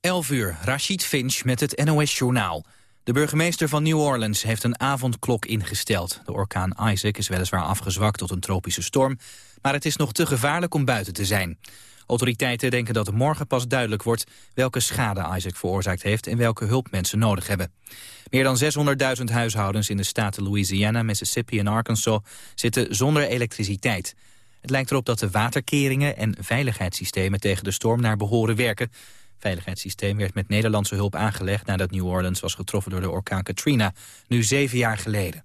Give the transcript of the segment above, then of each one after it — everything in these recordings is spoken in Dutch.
11 uur, Rashid Finch met het NOS-journaal. De burgemeester van New Orleans heeft een avondklok ingesteld. De orkaan Isaac is weliswaar afgezwakt tot een tropische storm... maar het is nog te gevaarlijk om buiten te zijn. Autoriteiten denken dat morgen pas duidelijk wordt... welke schade Isaac veroorzaakt heeft en welke hulp mensen nodig hebben. Meer dan 600.000 huishoudens in de staten Louisiana, Mississippi en Arkansas... zitten zonder elektriciteit. Het lijkt erop dat de waterkeringen en veiligheidssystemen tegen de storm naar behoren werken veiligheidssysteem werd met Nederlandse hulp aangelegd... nadat New Orleans was getroffen door de orkaan Katrina, nu zeven jaar geleden.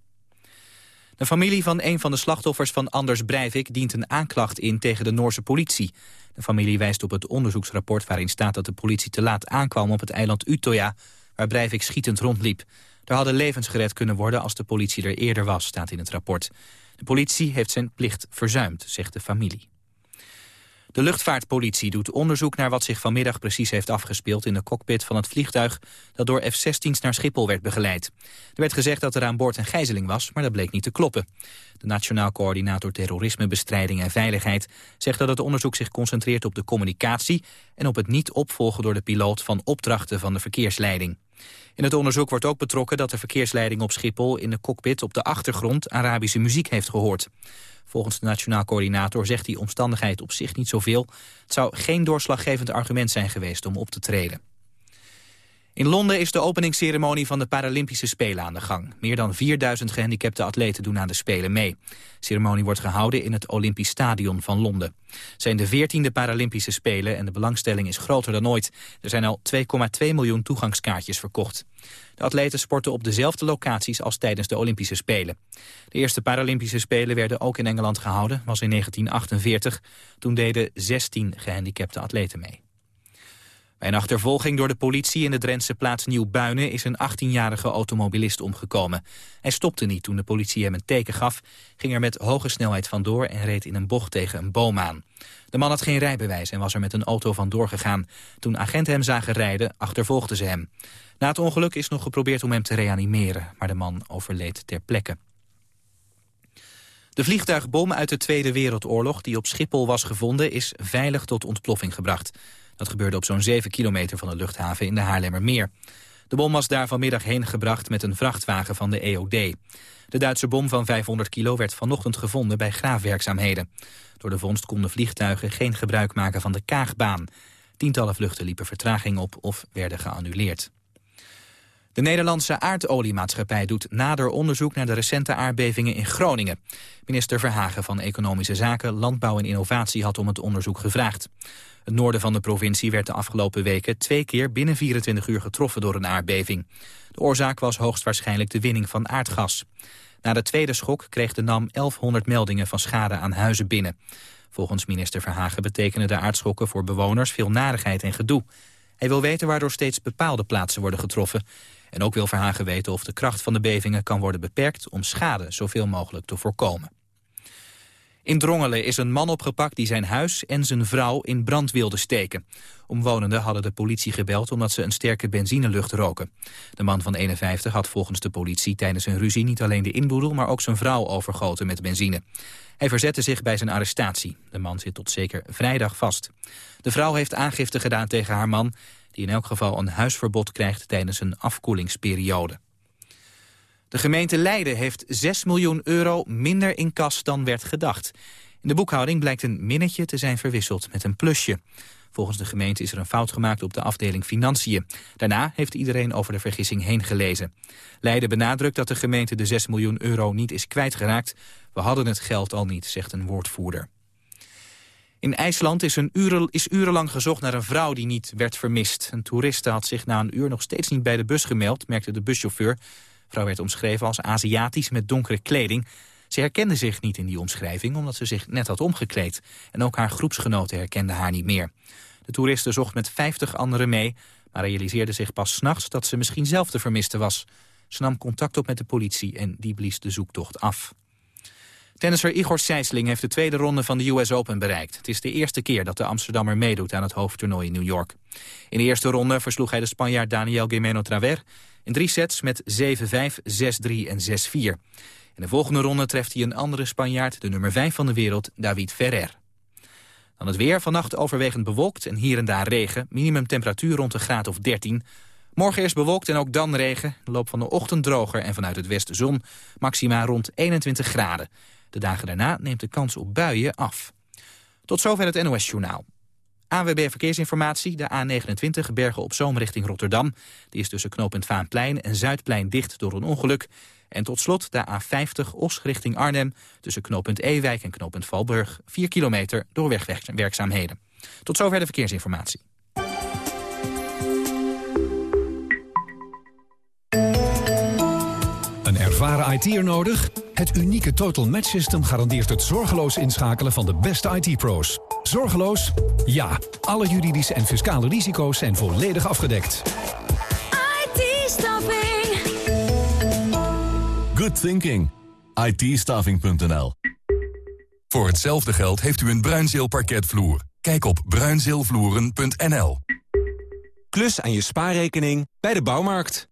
De familie van een van de slachtoffers van Anders Breivik dient een aanklacht in tegen de Noorse politie. De familie wijst op het onderzoeksrapport waarin staat dat de politie te laat aankwam op het eiland Utøya, waar Breivik schietend rondliep. Er hadden levens gered kunnen worden als de politie er eerder was, staat in het rapport. De politie heeft zijn plicht verzuimd, zegt de familie. De luchtvaartpolitie doet onderzoek naar wat zich vanmiddag precies heeft afgespeeld in de cockpit van het vliegtuig dat door F-16's naar Schiphol werd begeleid. Er werd gezegd dat er aan boord een gijzeling was, maar dat bleek niet te kloppen. De Nationaal Coördinator Terrorismebestrijding en Veiligheid zegt dat het onderzoek zich concentreert op de communicatie en op het niet opvolgen door de piloot van opdrachten van de verkeersleiding. In het onderzoek wordt ook betrokken dat de verkeersleiding op Schiphol in de cockpit op de achtergrond Arabische muziek heeft gehoord. Volgens de Nationaal Coördinator zegt die omstandigheid op zich niet zoveel. Het zou geen doorslaggevend argument zijn geweest om op te treden. In Londen is de openingsceremonie van de Paralympische Spelen aan de gang. Meer dan 4000 gehandicapte atleten doen aan de Spelen mee. De ceremonie wordt gehouden in het Olympisch Stadion van Londen. Het zijn de 14e Paralympische Spelen en de belangstelling is groter dan ooit. Er zijn al 2,2 miljoen toegangskaartjes verkocht. De atleten sporten op dezelfde locaties als tijdens de Olympische Spelen. De eerste Paralympische Spelen werden ook in Engeland gehouden, was in 1948. Toen deden 16 gehandicapte atleten mee. Een achtervolging door de politie in de Drentse plaats Nieuw-Buinen is een 18-jarige automobilist omgekomen. Hij stopte niet toen de politie hem een teken gaf, ging er met hoge snelheid vandoor en reed in een bocht tegen een boom aan. De man had geen rijbewijs en was er met een auto vandoor gegaan. Toen agenten hem zagen rijden, achtervolgden ze hem. Na het ongeluk is nog geprobeerd om hem te reanimeren, maar de man overleed ter plekke. De vliegtuigbom uit de Tweede Wereldoorlog die op Schiphol was gevonden... is veilig tot ontploffing gebracht. Dat gebeurde op zo'n 7 kilometer van de luchthaven in de Haarlemmermeer. De bom was daar vanmiddag heen gebracht met een vrachtwagen van de EOD. De Duitse bom van 500 kilo werd vanochtend gevonden bij graafwerkzaamheden. Door de vondst konden vliegtuigen geen gebruik maken van de Kaagbaan. Tientallen vluchten liepen vertraging op of werden geannuleerd. De Nederlandse aardoliemaatschappij doet nader onderzoek naar de recente aardbevingen in Groningen. Minister Verhagen van Economische Zaken, Landbouw en Innovatie had om het onderzoek gevraagd. Het noorden van de provincie werd de afgelopen weken twee keer binnen 24 uur getroffen door een aardbeving. De oorzaak was hoogstwaarschijnlijk de winning van aardgas. Na de tweede schok kreeg de NAM 1100 meldingen van schade aan huizen binnen. Volgens minister Verhagen betekenen de aardschokken voor bewoners veel narigheid en gedoe. Hij wil weten waardoor steeds bepaalde plaatsen worden getroffen. En ook wil Verhagen weten of de kracht van de bevingen kan worden beperkt om schade zoveel mogelijk te voorkomen. In Drongelen is een man opgepakt die zijn huis en zijn vrouw in brand wilde steken. Omwonenden hadden de politie gebeld omdat ze een sterke benzinelucht roken. De man van 51 had volgens de politie tijdens een ruzie niet alleen de inboedel... maar ook zijn vrouw overgoten met benzine. Hij verzette zich bij zijn arrestatie. De man zit tot zeker vrijdag vast. De vrouw heeft aangifte gedaan tegen haar man... die in elk geval een huisverbod krijgt tijdens een afkoelingsperiode. De gemeente Leiden heeft 6 miljoen euro minder in kas dan werd gedacht. In de boekhouding blijkt een minnetje te zijn verwisseld met een plusje. Volgens de gemeente is er een fout gemaakt op de afdeling Financiën. Daarna heeft iedereen over de vergissing heen gelezen. Leiden benadrukt dat de gemeente de 6 miljoen euro niet is kwijtgeraakt. We hadden het geld al niet, zegt een woordvoerder. In IJsland is, een uren, is urenlang gezocht naar een vrouw die niet werd vermist. Een toeriste had zich na een uur nog steeds niet bij de bus gemeld, merkte de buschauffeur vrouw werd omschreven als Aziatisch met donkere kleding. Ze herkende zich niet in die omschrijving omdat ze zich net had omgekleed. En ook haar groepsgenoten herkenden haar niet meer. De toeriste zocht met 50 anderen mee, maar realiseerde zich pas s'nachts dat ze misschien zelf de vermiste was. Ze nam contact op met de politie en die blies de zoektocht af. Tennisser Igor Sijsling heeft de tweede ronde van de US Open bereikt. Het is de eerste keer dat de Amsterdammer meedoet aan het hoofdtoernooi in New York. In de eerste ronde versloeg hij de Spanjaard Daniel Guimeno Traver... In drie sets met 7-5, 6-3 en 6-4. In de volgende ronde treft hij een andere Spanjaard, de nummer 5 van de wereld, David Ferrer. Dan het weer, vannacht overwegend bewolkt en hier en daar regen. Minimumtemperatuur rond een graad of 13. Morgen eerst bewolkt en ook dan regen. De loop van de ochtend droger en vanuit het westen zon. Maxima rond 21 graden. De dagen daarna neemt de kans op buien af. Tot zover het NOS Journaal. AWB Verkeersinformatie, de A29 Bergen op Zoom richting Rotterdam. Die is tussen knooppunt Vaanplein en Zuidplein dicht door een ongeluk. En tot slot de A50 Os richting Arnhem... tussen knooppunt Ewijk en knooppunt Valburg... 4 kilometer door wegwerkzaamheden. Tot zover de verkeersinformatie. Ervaren IT'er nodig? Het unieke Total Match System garandeert het zorgeloos inschakelen van de beste IT-pro's. Zorgeloos? Ja. Alle juridische en fiscale risico's zijn volledig afgedekt. IT-staffing. Good thinking. it Voor hetzelfde geld heeft u een Bruinzeel parketvloer. Kijk op bruinzeelvloeren.nl. Klus aan je spaarrekening bij de bouwmarkt.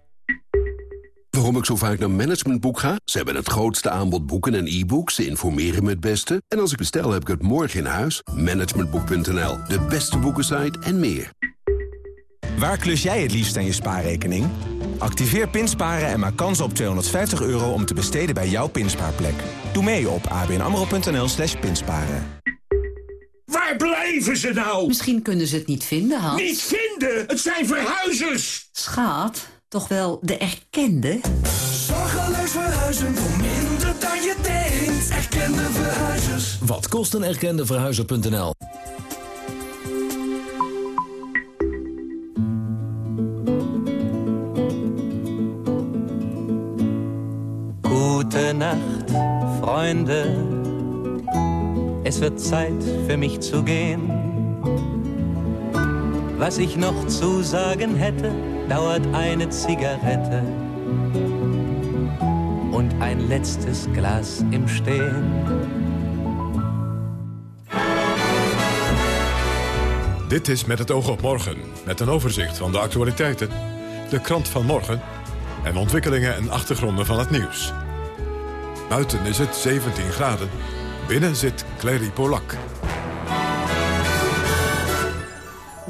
Waarom ik zo vaak naar Managementboek ga? Ze hebben het grootste aanbod boeken en e-books. Ze informeren me het beste. En als ik bestel, heb ik het morgen in huis. Managementboek.nl, de beste boekensite en meer. Waar klus jij het liefst aan je spaarrekening? Activeer Pinsparen en maak kans op 250 euro om te besteden bij jouw pinspaarplek. Doe mee op abnamro.nl slash pinsparen. Waar blijven ze nou? Misschien kunnen ze het niet vinden, Hans. Niet vinden? Het zijn verhuizers! Schaat, toch wel de erkende? Zorgeloos verhuizen voor minder dan je denkt. Erkende verhuizers. Wat kost een erkende verhuizer.nl? Gute Nacht, Freunde. Es wird Zeit für mich zu gehen. Was ich noch zu sagen hätte, dauert eine Zigarette und ein letztes Glas im Stehen. Dit is Met het oog op morgen, met een overzicht van de actualiteiten, de krant van morgen en ontwikkelingen en achtergronden van het nieuws. Buiten is het 17 graden, binnen zit Clary Polak.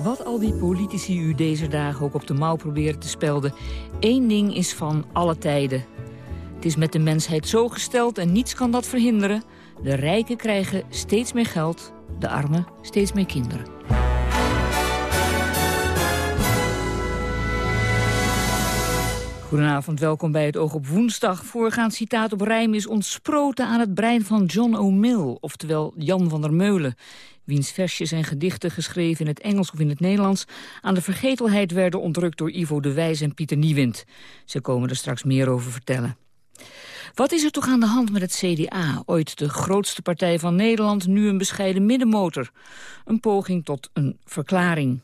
Wat al die politici u deze dagen ook op de mouw proberen te spelden... één ding is van alle tijden. Het is met de mensheid zo gesteld en niets kan dat verhinderen. De rijken krijgen steeds meer geld, de armen steeds meer kinderen. Goedenavond, welkom bij het Oog op Woensdag. Voorgaand citaat op rijm is ontsproten aan het brein van John O'Mill, oftewel Jan van der Meulen wiens versjes en gedichten geschreven in het Engels of in het Nederlands aan de vergetelheid werden ontrukt door Ivo de Wijs en Pieter Niewind. Ze komen er straks meer over vertellen. Wat is er toch aan de hand met het CDA? Ooit de grootste partij van Nederland, nu een bescheiden middenmotor. Een poging tot een verklaring.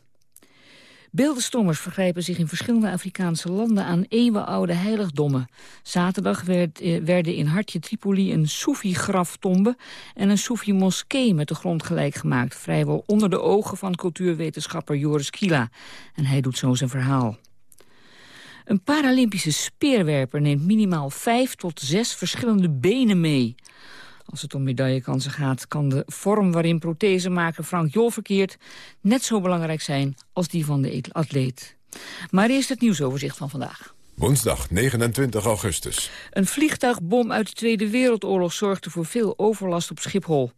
Beeldenstommers vergrijpen zich in verschillende Afrikaanse landen aan eeuwenoude heiligdommen. Zaterdag werd, eh, werden in Hartje Tripoli een Soefi-graftombe en een Soefi-moskee met de grond gelijk gemaakt. Vrijwel onder de ogen van cultuurwetenschapper Joris Kila. En hij doet zo zijn verhaal. Een Paralympische speerwerper neemt minimaal vijf tot zes verschillende benen mee. Als het om medaillekansen gaat, kan de vorm waarin prothesemaker Frank Jol verkeert... net zo belangrijk zijn als die van de atleet. Maar eerst het nieuwsoverzicht van vandaag. Woensdag 29 augustus. Een vliegtuigbom uit de Tweede Wereldoorlog zorgde voor veel overlast op Schiphol.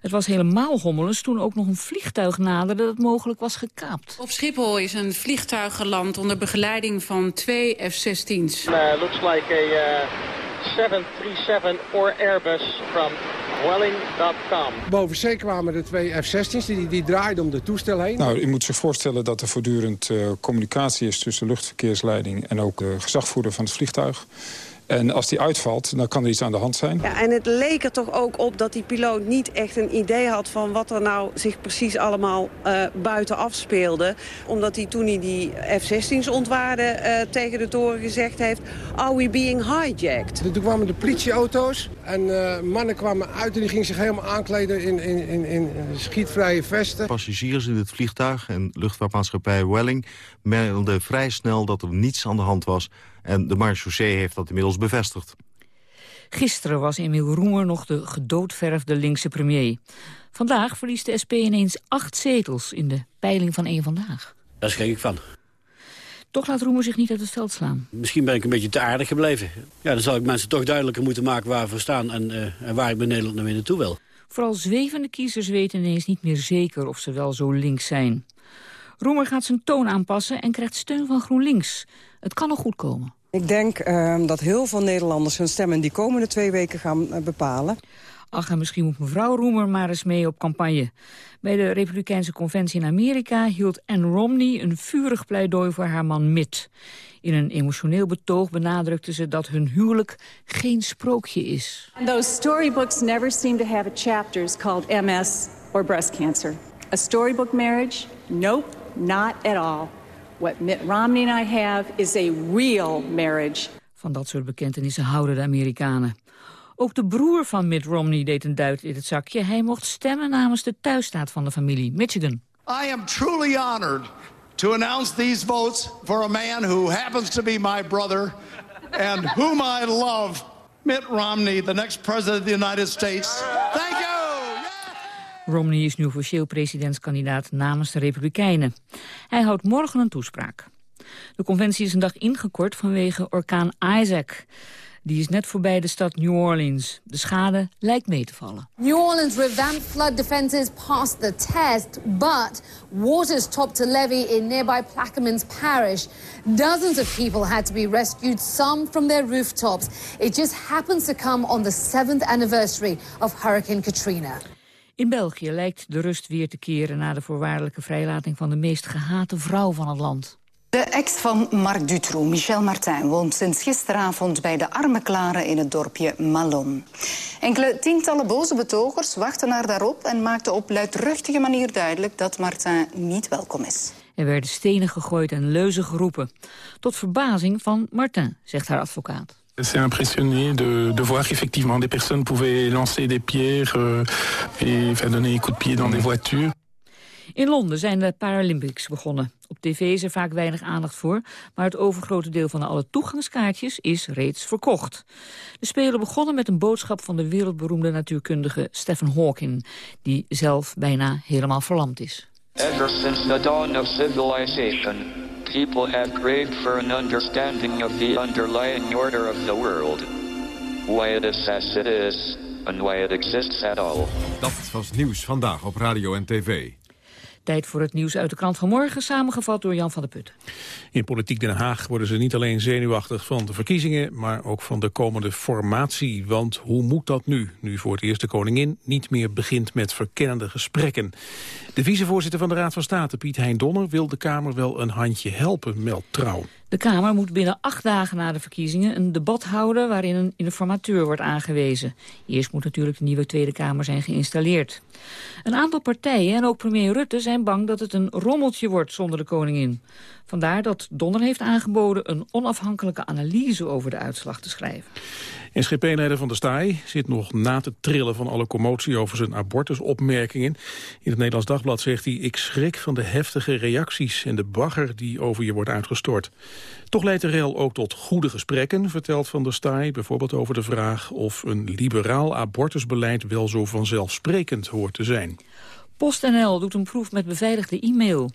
Het was helemaal hommelens toen ook nog een vliegtuig naderde dat mogelijk was gekaapt. Op Schiphol is een vliegtuig geland onder begeleiding van twee F-16's. Uh, looks like a uh, 737 or Airbus from Welling.com. Boven zee kwamen de twee F-16's, die, die draaiden om de toestel heen. Nou, u moet zich voorstellen dat er voortdurend uh, communicatie is tussen luchtverkeersleiding en ook de gezagvoerder van het vliegtuig. En als die uitvalt, dan kan er iets aan de hand zijn. Ja, en het leek er toch ook op dat die piloot niet echt een idee had... van wat er nou zich precies allemaal uh, buiten afspeelde. Omdat hij toen hij die F-16's ontwaarde uh, tegen de toren gezegd heeft... are we being hijacked? Toen kwamen de politieauto's en uh, mannen kwamen uit... en die gingen zich helemaal aankleden in, in, in, in schietvrije vesten. Passagiers in het vliegtuig en luchtvaartmaatschappij Welling... meldden vrij snel dat er niets aan de hand was... En de marechaussee heeft dat inmiddels bevestigd. Gisteren was Emiel Roemer nog de gedoodverfde linkse premier. Vandaag verliest de SP ineens acht zetels in de peiling van één Vandaag. Daar schrik ik van. Toch laat Roemer zich niet uit het veld slaan. Misschien ben ik een beetje te aardig gebleven. Ja, dan zal ik mensen toch duidelijker moeten maken waar we staan... en, uh, en waar ik bij Nederland naar weer naartoe wil. Vooral zwevende kiezers weten ineens niet meer zeker of ze wel zo links zijn. Roemer gaat zijn toon aanpassen en krijgt steun van GroenLinks. Het kan nog goed komen. Ik denk uh, dat heel veel Nederlanders hun stem in die komende twee weken gaan uh, bepalen. Ach, en misschien moet mevrouw Roemer maar eens mee op campagne. Bij de Republikeinse Conventie in Amerika hield Ann Romney een vurig pleidooi voor haar man Mitt. In een emotioneel betoog benadrukte ze dat hun huwelijk geen sprookje is. And those storybooks never seem to have a chapters called MS or breast cancer. A storybook marriage? Nope, not at all. What Mitt Romney and I have is a real marriage. Van dat soort bekentenissen houden de Amerikanen. Ook de broer van Mitt Romney deed een duit in het zakje. Hij mocht stemmen namens de thuisstaat van de familie, Michigan. I am truly honored to announce these votes for a man who happens to be my brother and whom I love, Mitt Romney, the next president of the United States. Thank. Romney is nu officieel presidentskandidaat namens de Republikeinen. Hij houdt morgen een toespraak. De conventie is een dag ingekort vanwege orkaan Isaac. Die is net voorbij de stad New Orleans. De schade lijkt mee te vallen. New Orleans revamped flood defenses passed the test, but waters topped a levee in nearby Plaquemines Parish. Dozens of people had to be rescued, some from their rooftops. It just happens to come on the seventh anniversary of Hurricane Katrina. In België lijkt de rust weer te keren na de voorwaardelijke vrijlating van de meest gehate vrouw van het land. De ex van Marc Dutroux, Michel Martin, woont sinds gisteravond bij de arme klaren in het dorpje Malon. Enkele tientallen boze betogers wachten haar daarop en maakten op luidruchtige manier duidelijk dat Martin niet welkom is. Er werden stenen gegooid en leuzen geroepen. Tot verbazing van Martin, zegt haar advocaat. C'est impressionné de, de voir qu'effectivement des personnes pouvaient lancer des pierres euh, et enfin, donner des coups de pied dans des voitures. In Londen zijn de Paralympics begonnen. Op tv is er vaak weinig aandacht voor, maar het overgrote deel van alle toegangskaartjes is reeds verkocht. De Spelen begonnen met een boodschap van de wereldberoemde natuurkundige Stephen Hawking, die zelf bijna helemaal verlamd is. Ever since the dawn of civilization, people have craved for an understanding of the underlying order of the world. Why it is as it is, and why it exists at all. Dat was nieuws vandaag op radio en tv. Tijd voor het nieuws uit de krant van morgen, samengevat door Jan van der Putten. In Politiek Den Haag worden ze niet alleen zenuwachtig van de verkiezingen... maar ook van de komende formatie. Want hoe moet dat nu, nu voor het eerst de koningin... niet meer begint met verkennende gesprekken? De vicevoorzitter van de Raad van State, Piet Hein Donner... wil de Kamer wel een handje helpen, meldt Trouw. De Kamer moet binnen acht dagen na de verkiezingen een debat houden waarin een informateur wordt aangewezen. Eerst moet natuurlijk de nieuwe Tweede Kamer zijn geïnstalleerd. Een aantal partijen en ook premier Rutte zijn bang dat het een rommeltje wordt zonder de koningin. Vandaar dat Donner heeft aangeboden een onafhankelijke analyse over de uitslag te schrijven. SGP-leider Van der Staaij zit nog na te trillen van alle commotie over zijn abortusopmerkingen. In het Nederlands Dagblad zegt hij, ik schrik van de heftige reacties en de bagger die over je wordt uitgestort. Toch leidt de rel ook tot goede gesprekken, vertelt Van der Staaij, bijvoorbeeld over de vraag of een liberaal abortusbeleid wel zo vanzelfsprekend hoort te zijn. PostNL doet een proef met beveiligde e-mail.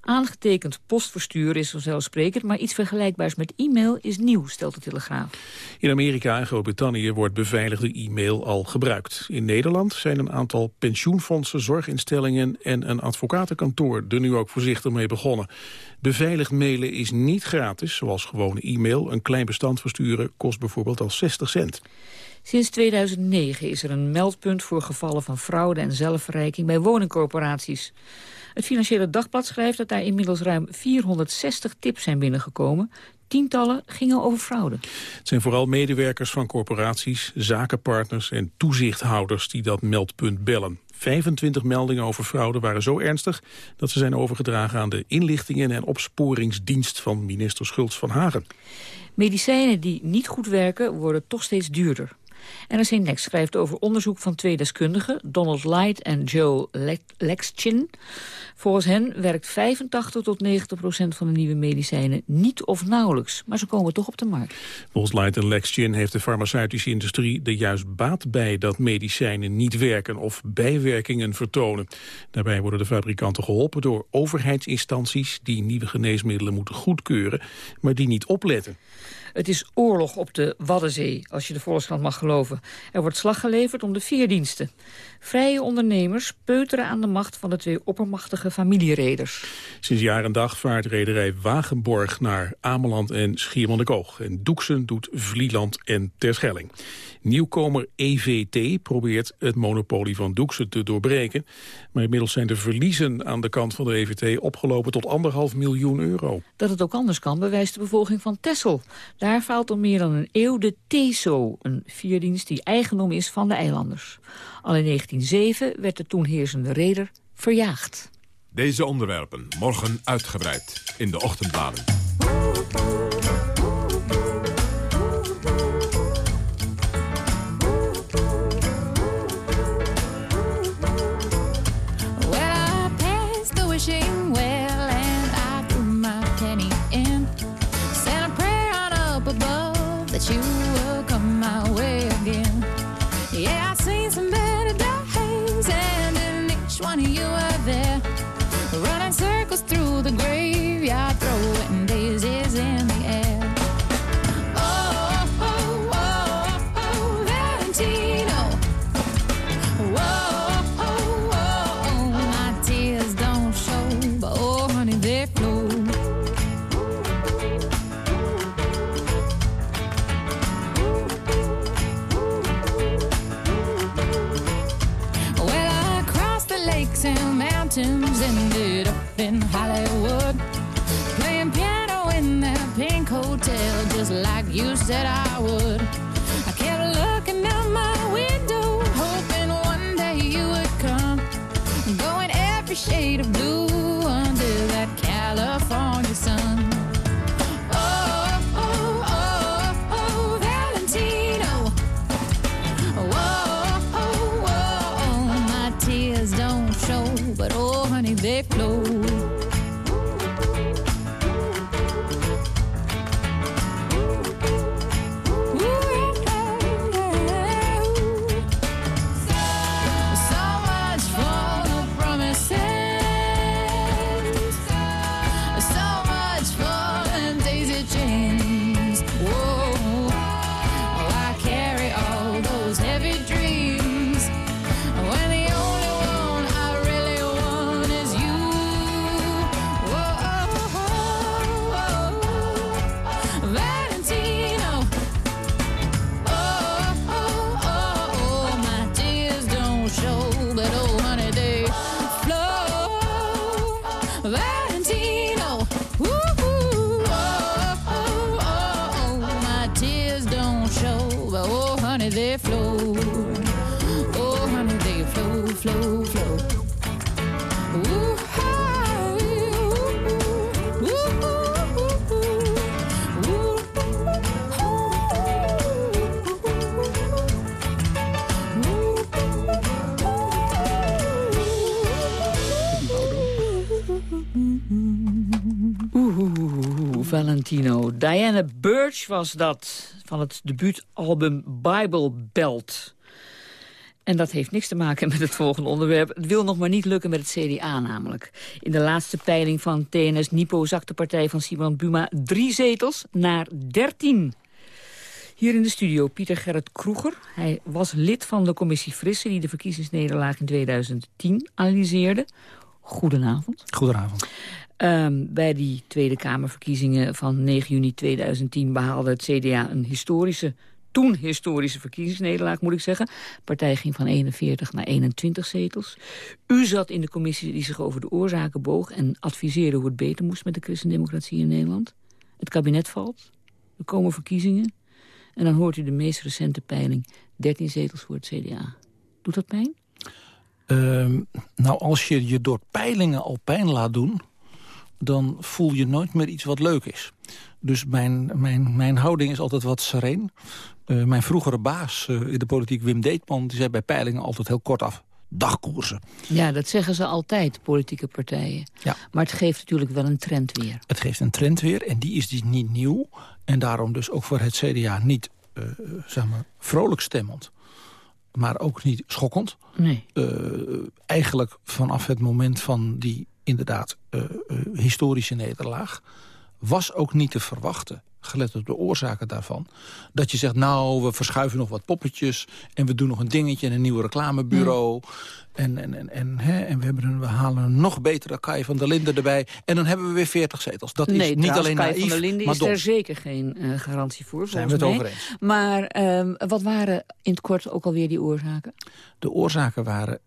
Aangetekend postverstuur is vanzelfsprekend, maar iets vergelijkbaars met e-mail is nieuw, stelt de Telegraaf. In Amerika en Groot-Brittannië wordt beveiligde e-mail al gebruikt. In Nederland zijn een aantal pensioenfondsen, zorginstellingen en een advocatenkantoor er nu ook voorzichtig mee begonnen. Beveiligd mailen is niet gratis, zoals gewone e-mail. Een klein bestand versturen kost bijvoorbeeld al 60 cent. Sinds 2009 is er een meldpunt voor gevallen van fraude en zelfverrijking bij woningcorporaties. Het Financiële Dagblad schrijft dat daar inmiddels ruim 460 tips zijn binnengekomen. Tientallen gingen over fraude. Het zijn vooral medewerkers van corporaties, zakenpartners en toezichthouders die dat meldpunt bellen. 25 meldingen over fraude waren zo ernstig dat ze zijn overgedragen aan de inlichtingen en opsporingsdienst van minister Schultz van Hagen. Medicijnen die niet goed werken worden toch steeds duurder. NRC schrijft over onderzoek van twee deskundigen... Donald Light en Joe Lexchin. Volgens hen werkt 85 tot 90 procent van de nieuwe medicijnen niet of nauwelijks. Maar ze komen toch op de markt. Volgens Light en Lexchin heeft de farmaceutische industrie er juist baat bij... dat medicijnen niet werken of bijwerkingen vertonen. Daarbij worden de fabrikanten geholpen door overheidsinstanties... die nieuwe geneesmiddelen moeten goedkeuren, maar die niet opletten. Het is oorlog op de Waddenzee, als je de Volkskrant mag geloven. Er wordt slag geleverd om de veerdiensten. Vrije ondernemers peuteren aan de macht van de twee oppermachtige familiereders. Sinds jaar en dag vaart rederij Wagenborg naar Ameland en Schiermonnikoog. En Doeksen doet Vlieland en Terschelling. Nieuwkomer EVT probeert het monopolie van Doeksen te doorbreken. Maar inmiddels zijn de verliezen aan de kant van de EVT opgelopen tot anderhalf miljoen euro. Dat het ook anders kan bewijst de bevolking van Texel. Daar faalt al meer dan een eeuw de TESO, een vierdienst die eigendom is van de eilanders. Al in 1907 werd de toen heersende reder verjaagd. Deze onderwerpen morgen uitgebreid in de ochtendbladen. mountains ended up in Hollywood. Playing piano in that pink hotel, just like you said I would. Valentino. Diana Birch was dat, van het debuutalbum Bible Belt. En dat heeft niks te maken met het volgende onderwerp. Het wil nog maar niet lukken met het CDA namelijk. In de laatste peiling van TNS Nipo zakt de partij van Simon Buma drie zetels naar dertien. Hier in de studio Pieter Gerrit Kroeger. Hij was lid van de commissie Frisse... die de verkiezingsnederlaag in 2010 analyseerde. Goedenavond. Goedenavond. Ehm, bij die Tweede Kamerverkiezingen van 9 juni 2010 behaalde het CDA een historische toen historische verkiezingsnederlaag, moet ik zeggen. De partij ging van 41 naar 21 zetels. U zat in de commissie die zich over de oorzaken boog... en adviseerde hoe het beter moest met de christendemocratie in Nederland. Het kabinet valt, er komen verkiezingen... en dan hoort u de meest recente peiling, 13 zetels voor het CDA. Doet dat pijn? Ehm, nou, als je je door peilingen al pijn laat doen... dan voel je nooit meer iets wat leuk is. Dus mijn, mijn, mijn houding is altijd wat sereen. Uh, mijn vroegere baas uh, in de politiek, Wim Deetman... die zei bij peilingen altijd heel kort af dagkoersen. Ja, dat zeggen ze altijd, politieke partijen. Ja. Maar het geeft natuurlijk wel een trend weer. Het geeft een trend weer en die is dus niet nieuw. En daarom dus ook voor het CDA niet, uh, zeg maar, vrolijk stemmend maar ook niet schokkend. Nee. Uh, eigenlijk vanaf het moment van die inderdaad uh, uh, historische nederlaag... was ook niet te verwachten, gelet op de oorzaken daarvan... dat je zegt, nou, we verschuiven nog wat poppetjes... en we doen nog een dingetje en een nieuw reclamebureau... En, en, en, en, hè, en we, hebben een, we halen een nog betere Kai van der Linden erbij. En dan hebben we weer 40 zetels. Dat is niet alleen Kai naïef, van der Linden is er zeker geen uh, garantie voor. Zijn we het over eens. Maar um, wat waren in het kort ook alweer die oorzaken? De oorzaken waren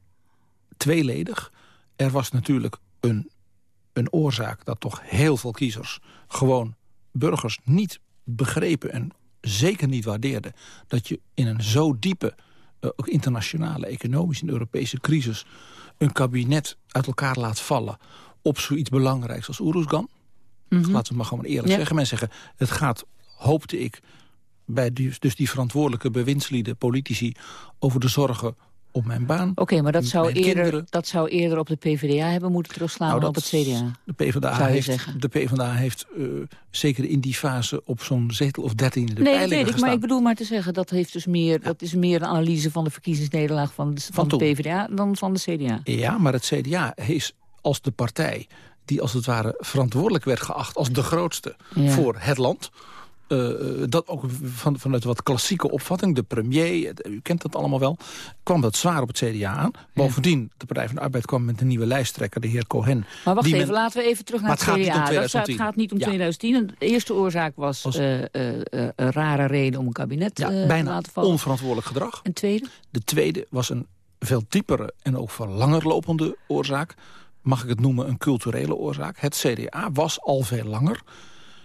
tweeledig. Er was natuurlijk een, een oorzaak dat toch heel veel kiezers... gewoon burgers niet begrepen en zeker niet waardeerden... dat je in een zo diepe uh, ook internationale economische en Europese crisis... een kabinet uit elkaar laat vallen op zoiets belangrijks als Oeruzgan. Mm -hmm. Laten we maar gewoon eerlijk ja. zeggen. Mensen zeggen, het gaat, hoopte ik, bij die, dus die verantwoordelijke bewindslieden, politici... over de zorgen op mijn baan. Oké, okay, maar dat zou, eerder, dat zou eerder op de PvdA hebben moeten terugslaan nou, dan op het CDA. De PvdA heeft, de PvdA heeft uh, zeker in die fase op zo'n zetel of dertien de nee, peilingen weet ik, gestaan. maar ik bedoel maar te zeggen... dat, heeft dus meer, ja. dat is meer een analyse van de verkiezingsnederlaag van de, van, van de PvdA dan van de CDA. Ja, maar het CDA is als de partij die als het ware verantwoordelijk werd geacht... als de grootste ja. voor het land... Uh, dat ook van, vanuit wat klassieke opvatting, de premier, u kent dat allemaal wel, kwam dat zwaar op het CDA aan. Bovendien, de Partij van de Arbeid kwam met een nieuwe lijsttrekker, de heer Cohen. Maar wacht even, men... laten we even terug naar het, het CDA. Gaat niet om dat, het gaat niet om ja. 2010. De eerste oorzaak was, was... Uh, een rare reden om een kabinet ja, te bijna laten vallen. onverantwoordelijk gedrag. En tweede? De tweede was een veel diepere en ook veel langer lopende oorzaak. Mag ik het noemen een culturele oorzaak. Het CDA was al veel langer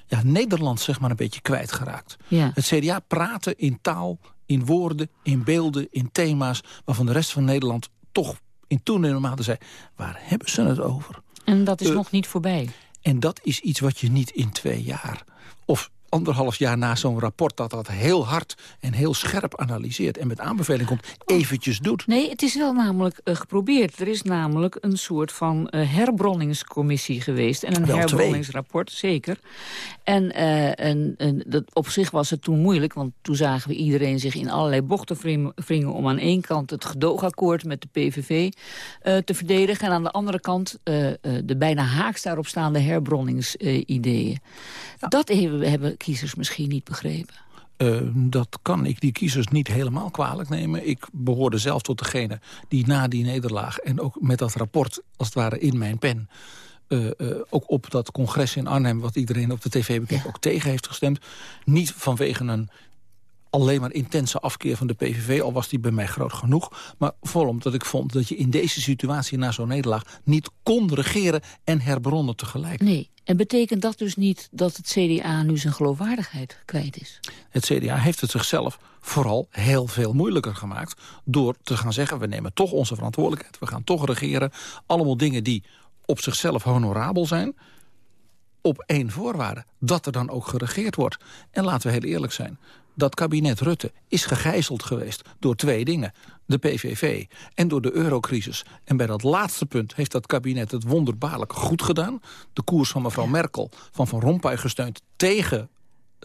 ja, Nederland zeg maar een beetje kwijtgeraakt. Ja. Het CDA praatte in taal, in woorden, in beelden, in thema's... waarvan de rest van Nederland toch in toenemende mate zei... waar hebben ze het over? En dat is uh, nog niet voorbij. En dat is iets wat je niet in twee jaar... of anderhalf jaar na zo'n rapport dat dat heel hard en heel scherp analyseert... en met aanbeveling komt, eventjes doet. Nee, het is wel namelijk uh, geprobeerd. Er is namelijk een soort van uh, herbronningscommissie geweest... en een wel herbronningsrapport, twee. zeker. En, uh, en, en dat, op zich was het toen moeilijk... want toen zagen we iedereen zich in allerlei bochten wringen... om aan één kant het gedoogakkoord met de PVV te verdedigen... en aan de andere kant de bijna haaks daarop staande herbronningsideeën. Ja. Dat hebben, hebben kiezers misschien niet begrepen. Uh, dat kan ik die kiezers niet helemaal kwalijk nemen. Ik behoorde zelf tot degene die na die nederlaag... en ook met dat rapport, als het ware in mijn pen... Uh, uh, ook op dat congres in Arnhem, wat iedereen op de tv bekijkt... Ja. ook tegen heeft gestemd. Niet vanwege een alleen maar intense afkeer van de PVV... al was die bij mij groot genoeg. Maar vooral omdat ik vond dat je in deze situatie... na zo'n nederlaag niet kon regeren en herbronnen tegelijk. Nee, en betekent dat dus niet dat het CDA nu zijn geloofwaardigheid kwijt is? Het CDA heeft het zichzelf vooral heel veel moeilijker gemaakt... door te gaan zeggen, we nemen toch onze verantwoordelijkheid... we gaan toch regeren. Allemaal dingen die op zichzelf honorabel zijn... op één voorwaarde, dat er dan ook geregeerd wordt. En laten we heel eerlijk zijn dat kabinet Rutte is gegijzeld geweest door twee dingen. De PVV en door de eurocrisis. En bij dat laatste punt heeft dat kabinet het wonderbaarlijk goed gedaan. De koers van mevrouw Merkel, van Van Rompuy gesteund tegen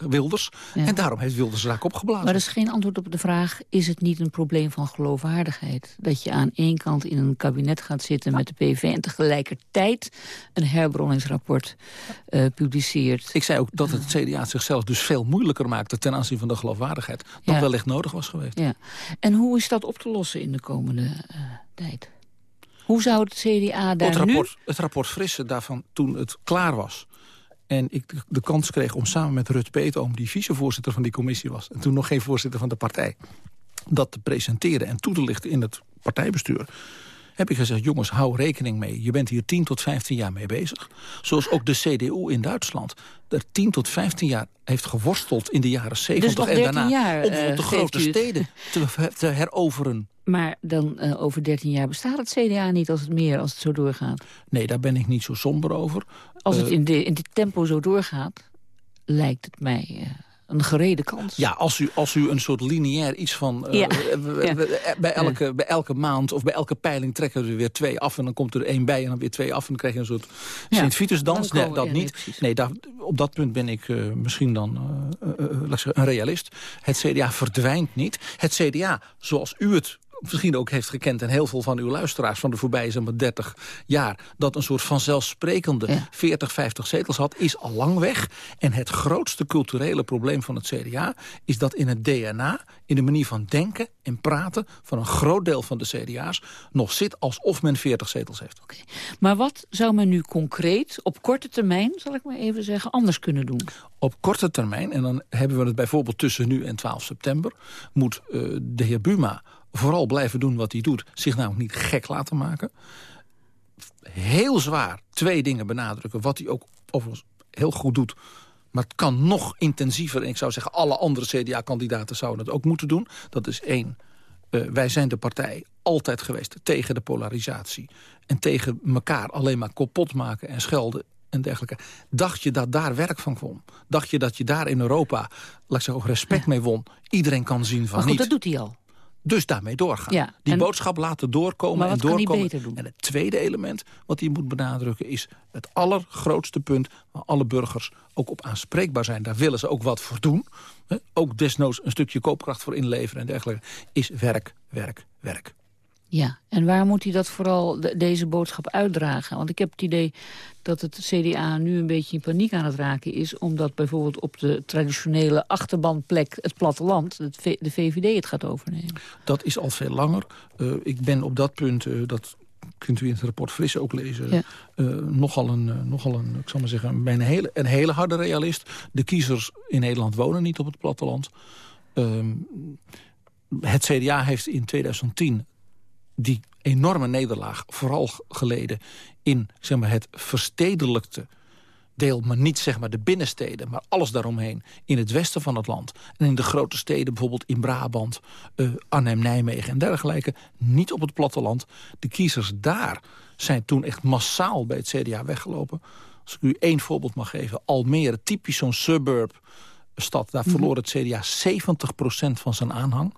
Wilders. Ja. En daarom heeft Wilders raak opgeblazen. Maar dat is geen antwoord op de vraag... is het niet een probleem van geloofwaardigheid? Dat je aan één kant in een kabinet gaat zitten met de PV... en tegelijkertijd een herbronningsrapport uh, publiceert. Ik zei ook dat het CDA zichzelf dus veel moeilijker maakte... ten aanzien van de geloofwaardigheid dan ja. wellicht nodig was geweest. Ja. En hoe is dat op te lossen in de komende uh, tijd? Hoe zou het CDA daar het rapport, nu... Het rapport Frisse daarvan toen het klaar was En ik de kans kreeg om samen met Rut Peetoom... die vicevoorzitter van die commissie was... en toen nog geen voorzitter van de partij... dat te presenteren en toe te lichten in het partijbestuur heb ik gezegd, jongens, hou rekening mee. Je bent hier 10 tot 15 jaar mee bezig. Zoals ook de CDU in Duitsland er 10 tot 15 jaar heeft geworsteld in de jaren 70 dus en daarna jaar, om uh, de grote steden te, te, heroveren. Maar dan uh, over 13 jaar bestaat het CDA niet als het meer, als het zo doorgaat? Nee, daar ben ik niet zo somber over. Als het in, de, in dit tempo zo doorgaat, lijkt het mij... Uh, een gerede kans. Ja, als u, als u een soort lineair iets van... Uh, ja. ja. bij, elke, ja. bij elke maand of bij elke peiling trekken er weer twee af... en dan komt er één bij en dan weer twee af... en dan krijg je een soort Sint-Vitusdans. Nee, dat niet. Nee, nee daar, op dat punt ben ik uh, misschien dan uh, zeggen, een realist. Het CDA verdwijnt niet. Het CDA, zoals u het misschien ook heeft gekend... en heel veel van uw luisteraars van de voorbije zeg maar, 30 jaar... dat een soort vanzelfsprekende ja. 40, 50 zetels had, is al lang weg. En het grootste culturele probleem van het CDA... is dat in het DNA, in de manier van denken en praten... van een groot deel van de CDA's nog zit alsof men 40 zetels heeft. Okay. Maar wat zou men nu concreet, op korte termijn, zal ik maar even zeggen... anders kunnen doen? Op korte termijn, en dan hebben we het bijvoorbeeld tussen nu en 12 september... moet uh, de heer Buma vooral blijven doen wat hij doet. Zich namelijk niet gek laten maken. Heel zwaar twee dingen benadrukken. Wat hij ook overigens heel goed doet. Maar het kan nog intensiever. En ik zou zeggen, alle andere CDA-kandidaten zouden het ook moeten doen. Dat is één. Uh, wij zijn de partij altijd geweest tegen de polarisatie. En tegen elkaar alleen maar kapot maken en schelden en dergelijke. Dacht je dat daar werk van kwam? Dacht je dat je daar in Europa, laat ik zeggen, ook respect mee won? Iedereen kan zien van maar goed, niet. dat doet hij al. Dus daarmee doorgaan. Ja, die boodschap laten doorkomen en doorkomen. En het tweede element wat hij moet benadrukken is het allergrootste punt waar alle burgers ook op aanspreekbaar zijn. Daar willen ze ook wat voor doen. Ook desnoods een stukje koopkracht voor inleveren en dergelijke. Is werk, werk, werk. Ja, en waar moet hij dat vooral, de, deze boodschap uitdragen? Want ik heb het idee dat het CDA nu een beetje in paniek aan het raken is... omdat bijvoorbeeld op de traditionele achterbanplek, het platteland... Het de VVD het gaat overnemen. Dat is al veel langer. Uh, ik ben op dat punt, uh, dat kunt u in het rapport Fris ook lezen... Ja. Uh, nogal, een, nogal een, ik zal maar zeggen, een hele, een hele harde realist. De kiezers in Nederland wonen niet op het platteland. het CDA heeft in 2010 die enorme nederlaag vooral geleden in zeg maar, het verstedelijkte deel, maar niet zeg maar, de binnensteden, maar alles daaromheen in het westen van het land. En in de grote steden, bijvoorbeeld in Brabant, uh, Arnhem, Nijmegen en dergelijke, niet op het platteland. De kiezers daar zijn toen echt massaal bij het CDA weggelopen. Als ik u één voorbeeld mag geven, Almere, typisch zo'n suburb stad, daar verloor het CDA 70% van zijn aanhang.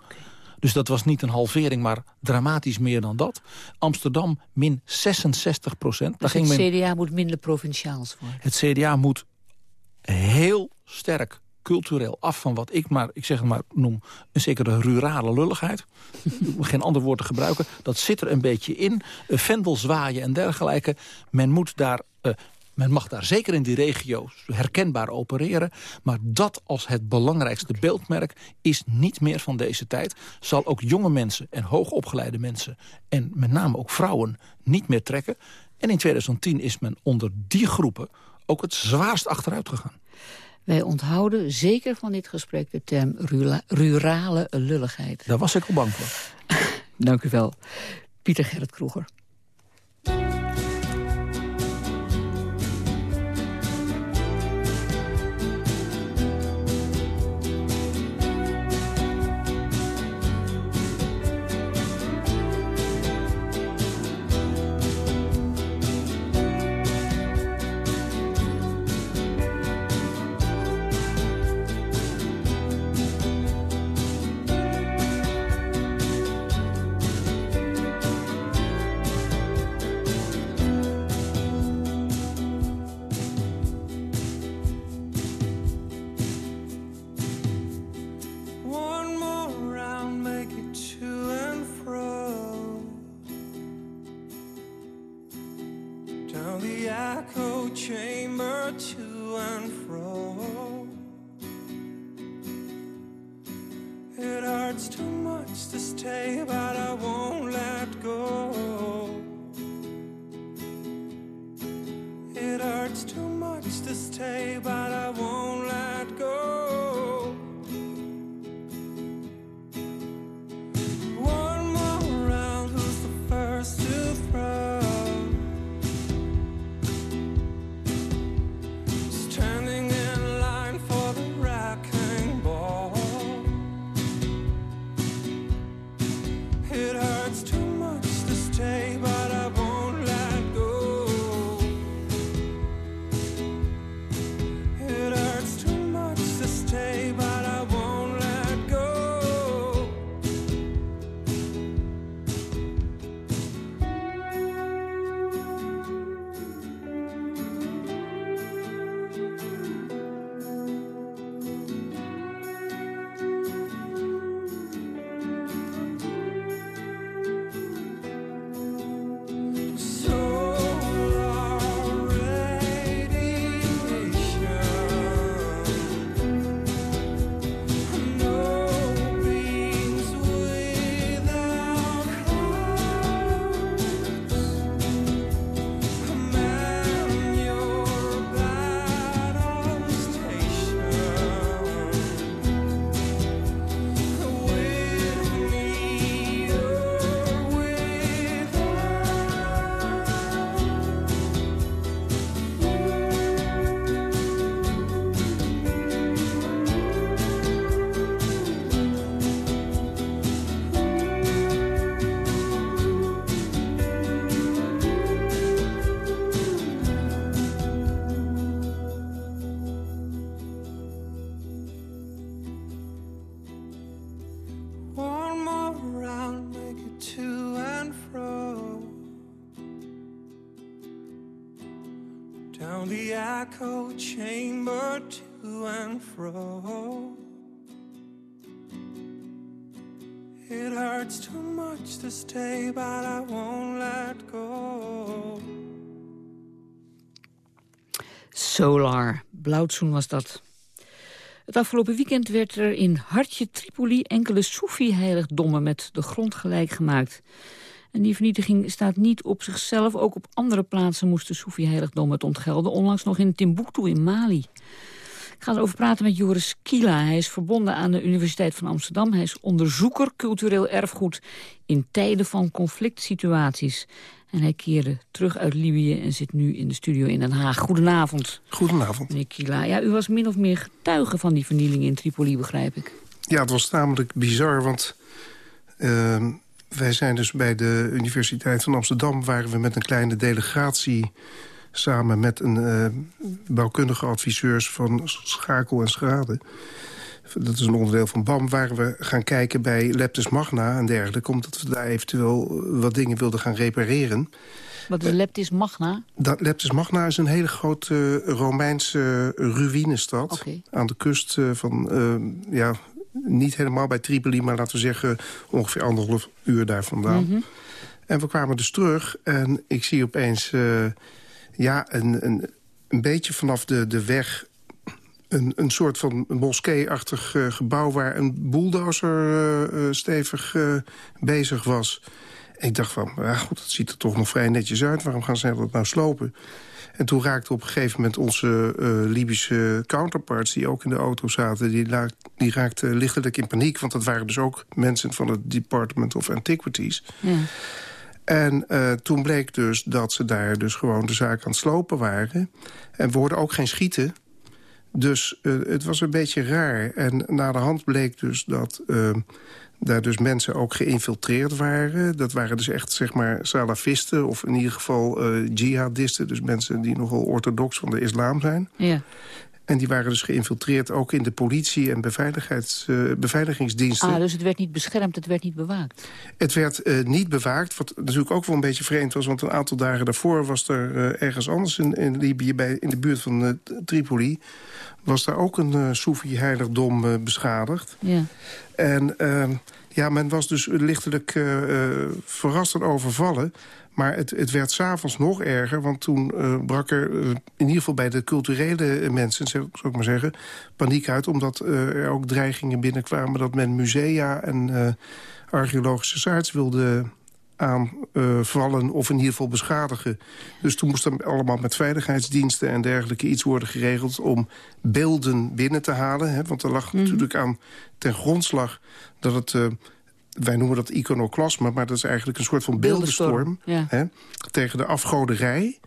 Dus dat was niet een halvering, maar dramatisch meer dan dat. Amsterdam min 66 procent. Dus het men... CDA moet minder provinciaals worden? Het CDA moet heel sterk cultureel af van wat ik maar, ik zeg het maar, noem een zekere rurale lulligheid. Geen ander woord te gebruiken. Dat zit er een beetje in. Uh, vendel zwaaien en dergelijke. Men moet daar... Uh, men mag daar zeker in die regio's herkenbaar opereren. Maar dat als het belangrijkste beeldmerk is niet meer van deze tijd. Zal ook jonge mensen en hoogopgeleide mensen... en met name ook vrouwen niet meer trekken. En in 2010 is men onder die groepen ook het zwaarst achteruit gegaan. Wij onthouden zeker van dit gesprek de term rurale lulligheid. Daar was ik al bang voor. Dank u wel. Pieter Gerrit Kroeger. Chamber to and fro. It hurts too much to stay, but I won't let go. Solar, Blauwtsoen was dat. Het afgelopen weekend werd er in Hartje Tripoli enkele Soefi-heiligdommen met de grond gelijk gemaakt. En die vernietiging staat niet op zichzelf. Ook op andere plaatsen moesten Soefi-heiligdommen het ontgelden. Onlangs nog in Timbuktu in Mali. Ik ga erover praten met Joris Kila. Hij is verbonden aan de Universiteit van Amsterdam. Hij is onderzoeker cultureel erfgoed in tijden van conflict situaties. En hij keerde terug uit Libië en zit nu in de studio in Den Haag. Goedenavond. Goedenavond. Meneer Kila. Ja, u was min of meer getuige van die vernieling in Tripoli, begrijp ik. Ja, het was namelijk bizar, want uh, wij zijn dus bij de Universiteit van Amsterdam... waren we met een kleine delegatie samen met een uh, bouwkundige adviseurs van Schakel en Schrade. Dat is een onderdeel van BAM, waren we gaan kijken bij Leptis Magna en dergelijke... omdat we daar eventueel wat dingen wilden gaan repareren. Wat is Leptis Magna? Dat, Leptis Magna is een hele grote Romeinse ruïnestad... Okay. aan de kust van, uh, ja, niet helemaal bij Tripoli... maar laten we zeggen ongeveer anderhalf uur daar vandaan. Mhm. Mm -hmm. En we kwamen dus terug en ik zie opeens... Uh, ja, een, een, een beetje vanaf de, de weg een, een soort van moskee-achtig uh, gebouw... waar een bulldozer uh, stevig bezig was. En ik dacht van, ja goed, dat ziet er toch nog vrij netjes uit. Waarom gaan ze dat nou slopen? En toen raakte op een gegeven moment onze Libische counterparts... die ook in de auto zaten, die, die raakten lichtelijk in paniek. Want dat waren dus ook mensen van het Department of Antiquities... Ja. En uh, toen bleek dus dat ze daar dus gewoon de zaak aan het slopen waren. En we hoorden ook geen schieten. Dus uh, het was een beetje raar. En na de hand bleek dus dat uh, daar dus mensen ook geïnfiltreerd waren. Dat waren dus echt, zeg maar, salafisten of in ieder geval jihadisten. Dus mensen die nogal orthodox van de islam zijn. Ja. En die waren dus geïnfiltreerd ook in de politie en beveiligheids, uh, beveiligingsdiensten. Ah, dus het werd niet beschermd, het werd niet bewaakt? Het werd uh, niet bewaakt, wat natuurlijk ook wel een beetje vreemd was... want een aantal dagen daarvoor was er uh, ergens anders in, in Libië... Bij, in de buurt van Tripoli... was daar ook een uh, Soefi-heiligdom beschadigd. Ja. En ehm, ja, men was dus lichtelijk verrast en overvallen... Maar het, het werd s'avonds nog erger, want toen uh, brak er uh, in ieder geval bij de culturele mensen, zou ik maar zeggen, paniek uit. Omdat uh, er ook dreigingen binnenkwamen dat men musea en archeologische sites wilde aanvallen of in ieder geval beschadigen. Dus toen moest er allemaal met veiligheidsdiensten en dergelijke iets worden geregeld om beelden binnen te halen. Hè, want er lag mm -hmm. natuurlijk aan ten grondslag dat het wij noemen dat iconoclasme, maar dat is eigenlijk een soort van beeldenstorm, ja. hè, tegen de afgoderij.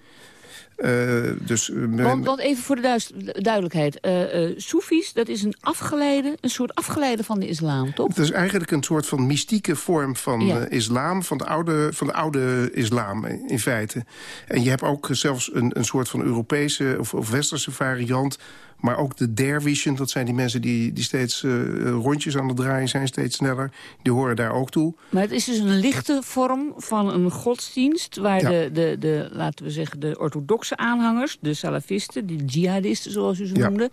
Eh, dus, eh, men- Want, want even voor de duidelijkheid. eh, Soefies, dat is een afgeleide, een soort afgeleide van de islam, toch? Het is eigenlijk een soort van mystieke vorm van Ja. islam, van de, oude, van de oude islam in feite. En je hebt ook zelfs een, een soort van Europese of, of westerse variant... maar ook de derwishen, dat zijn die mensen die, die steeds eh, rondjes aan het draaien zijn... steeds sneller, die horen daar ook toe. Maar het is dus een lichte vorm van een godsdienst... waar Ja. de, de, de, laten we zeggen, de orthodoxe aanhangers... de salafisten, de jihadisten, zoals u ze Ja. noemde...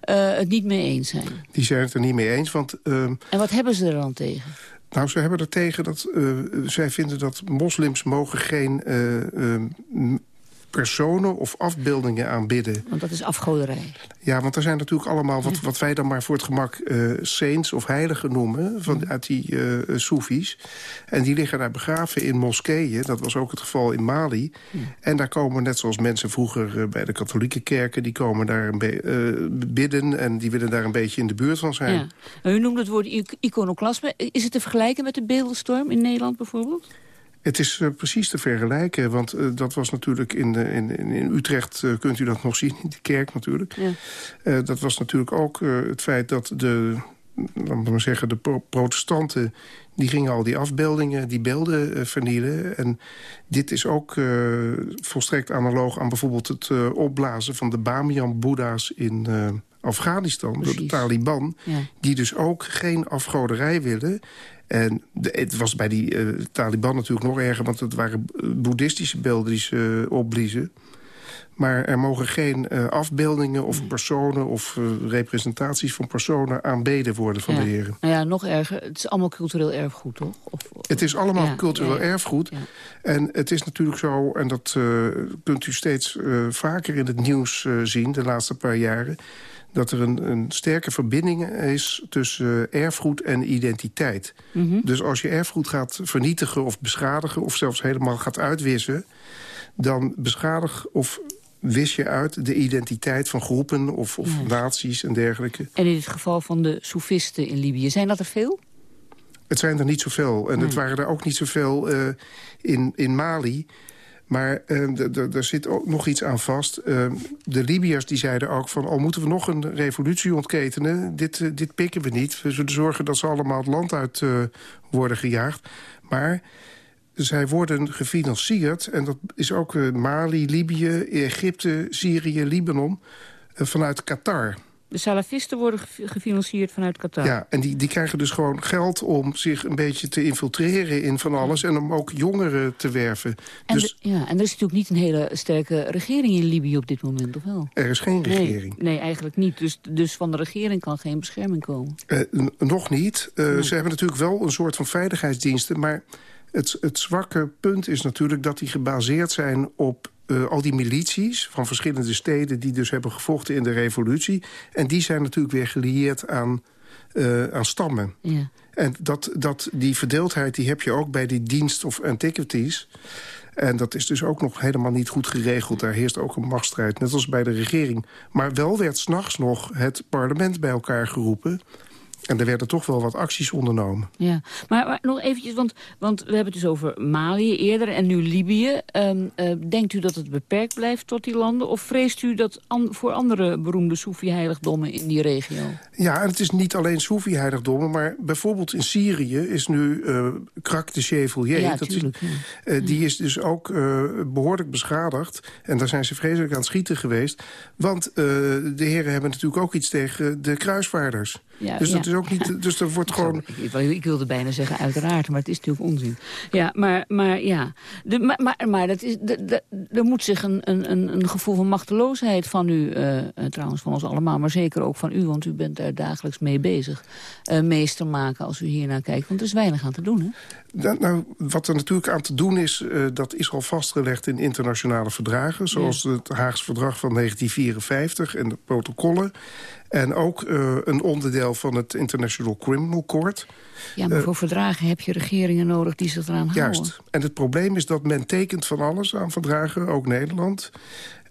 eh, het niet mee eens zijn. Die zijn het er niet mee eens, want... ehm, En wat hebben ze er dan tegen? Nou, ze hebben er tegen dat... eh, zij vinden dat moslims mogen geen eh, eh, m- personen of afbeeldingen aanbidden. Want dat is afgoderij. Ja, want er zijn natuurlijk allemaal wat, wat wij dan maar voor het gemak eh, saints of heiligen noemen... Van, uit die eh Soefies. En die liggen daar begraven in moskeeën. Dat was ook het geval in Mali. En daar komen, net zoals mensen vroeger eh, bij de katholieke kerken... die komen daar een be- bidden en die willen daar een beetje in de buurt van zijn. Ja. U noemde het woord iconoclasme. Is het te vergelijken met de beeldenstorm in Nederland bijvoorbeeld? Het is eh, precies te vergelijken, want eh, dat was natuurlijk in, de, in, in Utrecht... eh, kunt u dat nog zien, in de kerk natuurlijk. Ja. Dat was natuurlijk ook het feit dat de, laten we maar zeggen, de pro- protestanten... die gingen al die afbeeldingen, die beelden vernielen. En dit is ook volstrekt analoog aan bijvoorbeeld het opblazen... van de Bamiyan-boeddha's in Afghanistan door de. Taliban... Ja. die dus ook geen afgoderij willen... En de, het was bij die eh, Taliban natuurlijk nog erger... want het waren eh, boeddhistische beelden die ze eh, opbliezen. Maar er mogen geen afbeeldingen of personen... of representaties van personen aanbeden worden van ja. de heren. Nou ja, nog erger. Het is allemaal cultureel erfgoed, toch? Of, Het is allemaal Ja, cultureel ja, erfgoed. En het is natuurlijk zo, en dat kunt u steeds vaker in het nieuws zien... de laatste paar jaren dat er een, een sterke verbinding is tussen eh, erfgoed en identiteit. Mhm. Dus als je erfgoed gaat vernietigen of beschadigen... of zelfs helemaal gaat uitwissen... dan beschadig of wis je uit de identiteit van groepen of, of naties en dergelijke. En in het geval van de soefisten in Libië, zijn dat er veel? Het zijn er niet zoveel. En het waren er ook niet zoveel eh, in, in Mali. Maar d- er zit ook nog iets aan vast. Eh, de Libiërs die zeiden ook van... al moeten we nog een revolutie ontketenen... dit, eh, dit pikken we niet. We zullen zorgen dat ze allemaal het land uit eh, worden gejaagd. Maar zij worden gefinancierd... en dat is ook eh, Mali, Libië, Egypte, Syrië, Libanon... vanuit Qatar. De salafisten worden ge- gefinancierd vanuit Qatar. Ja, en die, die krijgen dus gewoon geld om zich een beetje te infiltreren in van alles... en om ook jongeren te werven. En, Dus de- ja, en er is natuurlijk niet een hele sterke regering in Libië op dit moment, of wel? er is geen regering. Nee, nee eigenlijk niet. Dus, dus van de regering kan geen bescherming komen. Eh, nog niet. Eh, Ze hebben natuurlijk wel een soort van veiligheidsdiensten... maar het, het zwakke punt is natuurlijk dat die gebaseerd zijn op... eh, al die milities van verschillende steden die dus hebben gevochten in de revolutie. En die zijn natuurlijk weer gelieerd aan, eh, aan stammen. Ja. En dat, dat, die verdeeldheid die heb je ook bij die dienst of antiquities. En dat is dus ook nog helemaal niet goed geregeld. Daar heerst ook een machtsstrijd, net als bij de regering. Maar wel werd s'nachts nog het parlement bij elkaar geroepen. En er werden toch wel wat acties ondernomen. Ja, maar, maar nog eventjes, want, want we hebben het dus over Mali eerder en nu Libië. Ehm, eh, denkt u dat het beperkt blijft tot die landen? Of vreest u dat an- voor andere beroemde Soefi-heiligdommen in die regio? Ja, en het is niet alleen Soefi-heiligdommen... maar bijvoorbeeld in Syrië is nu eh Krak de Chevalier... Ja, dat is- tuurlijk, ja. eh, die is dus ook eh, behoorlijk beschadigd. En daar zijn ze vreselijk aan het schieten geweest. Want de heren hebben natuurlijk ook iets tegen de kruisvaarders. Ja, dus dat ja. is ook niet. Dus er wordt gewoon. Ik, ik wilde bijna zeggen uiteraard, maar het is natuurlijk onzin. Ja, maar, maar ja. De, maar, maar, maar dat is, de, de, er moet zich een, een, een gevoel van machteloosheid van u, eh, eh, trouwens van ons allemaal, maar zeker ook van u, want u bent daar dagelijks mee bezig, eh, meester maken als u hier naar kijkt. Want er is weinig aan te doen, hè? Nou, wat er natuurlijk aan te doen is, eh, dat is al vastgelegd in internationale verdragen... zoals het Haags Verdrag van 1954 en de protocollen. En ook eh, een onderdeel van het International Criminal Court. Ja, maar Eh, voor verdragen heb je regeringen nodig die zich eraan houden. Juist. En het probleem is dat men tekent van alles aan verdragen, ook Nederland.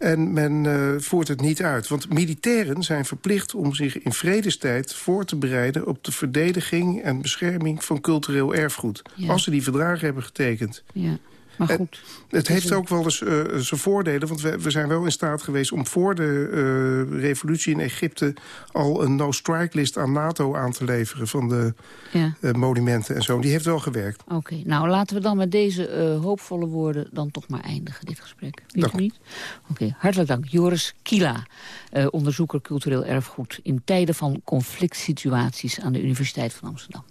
En men eh, voert het niet uit. Want militairen zijn verplicht om zich in vredestijd voor te bereiden... op de verdediging en bescherming van cultureel erfgoed. Ja. Als ze die verdragen hebben getekend. Ja. Maar goed. Het heeft ook wel eens uh, zijn voordelen, want we, we, zijn wel in staat geweest... om voor de uh, revolutie in Egypte al een no-strike-list aan NATO aan te leveren... van de ja. uh, monumenten en zo. Die heeft wel gewerkt. Oké, okay. nou laten we dan met deze hoopvolle woorden dan toch maar eindigen, dit gesprek. Weet niet? Oké, okay, hartelijk dank. Joris Kila, onderzoeker cultureel erfgoed... in tijden van conflict situaties aan de Universiteit van Amsterdam.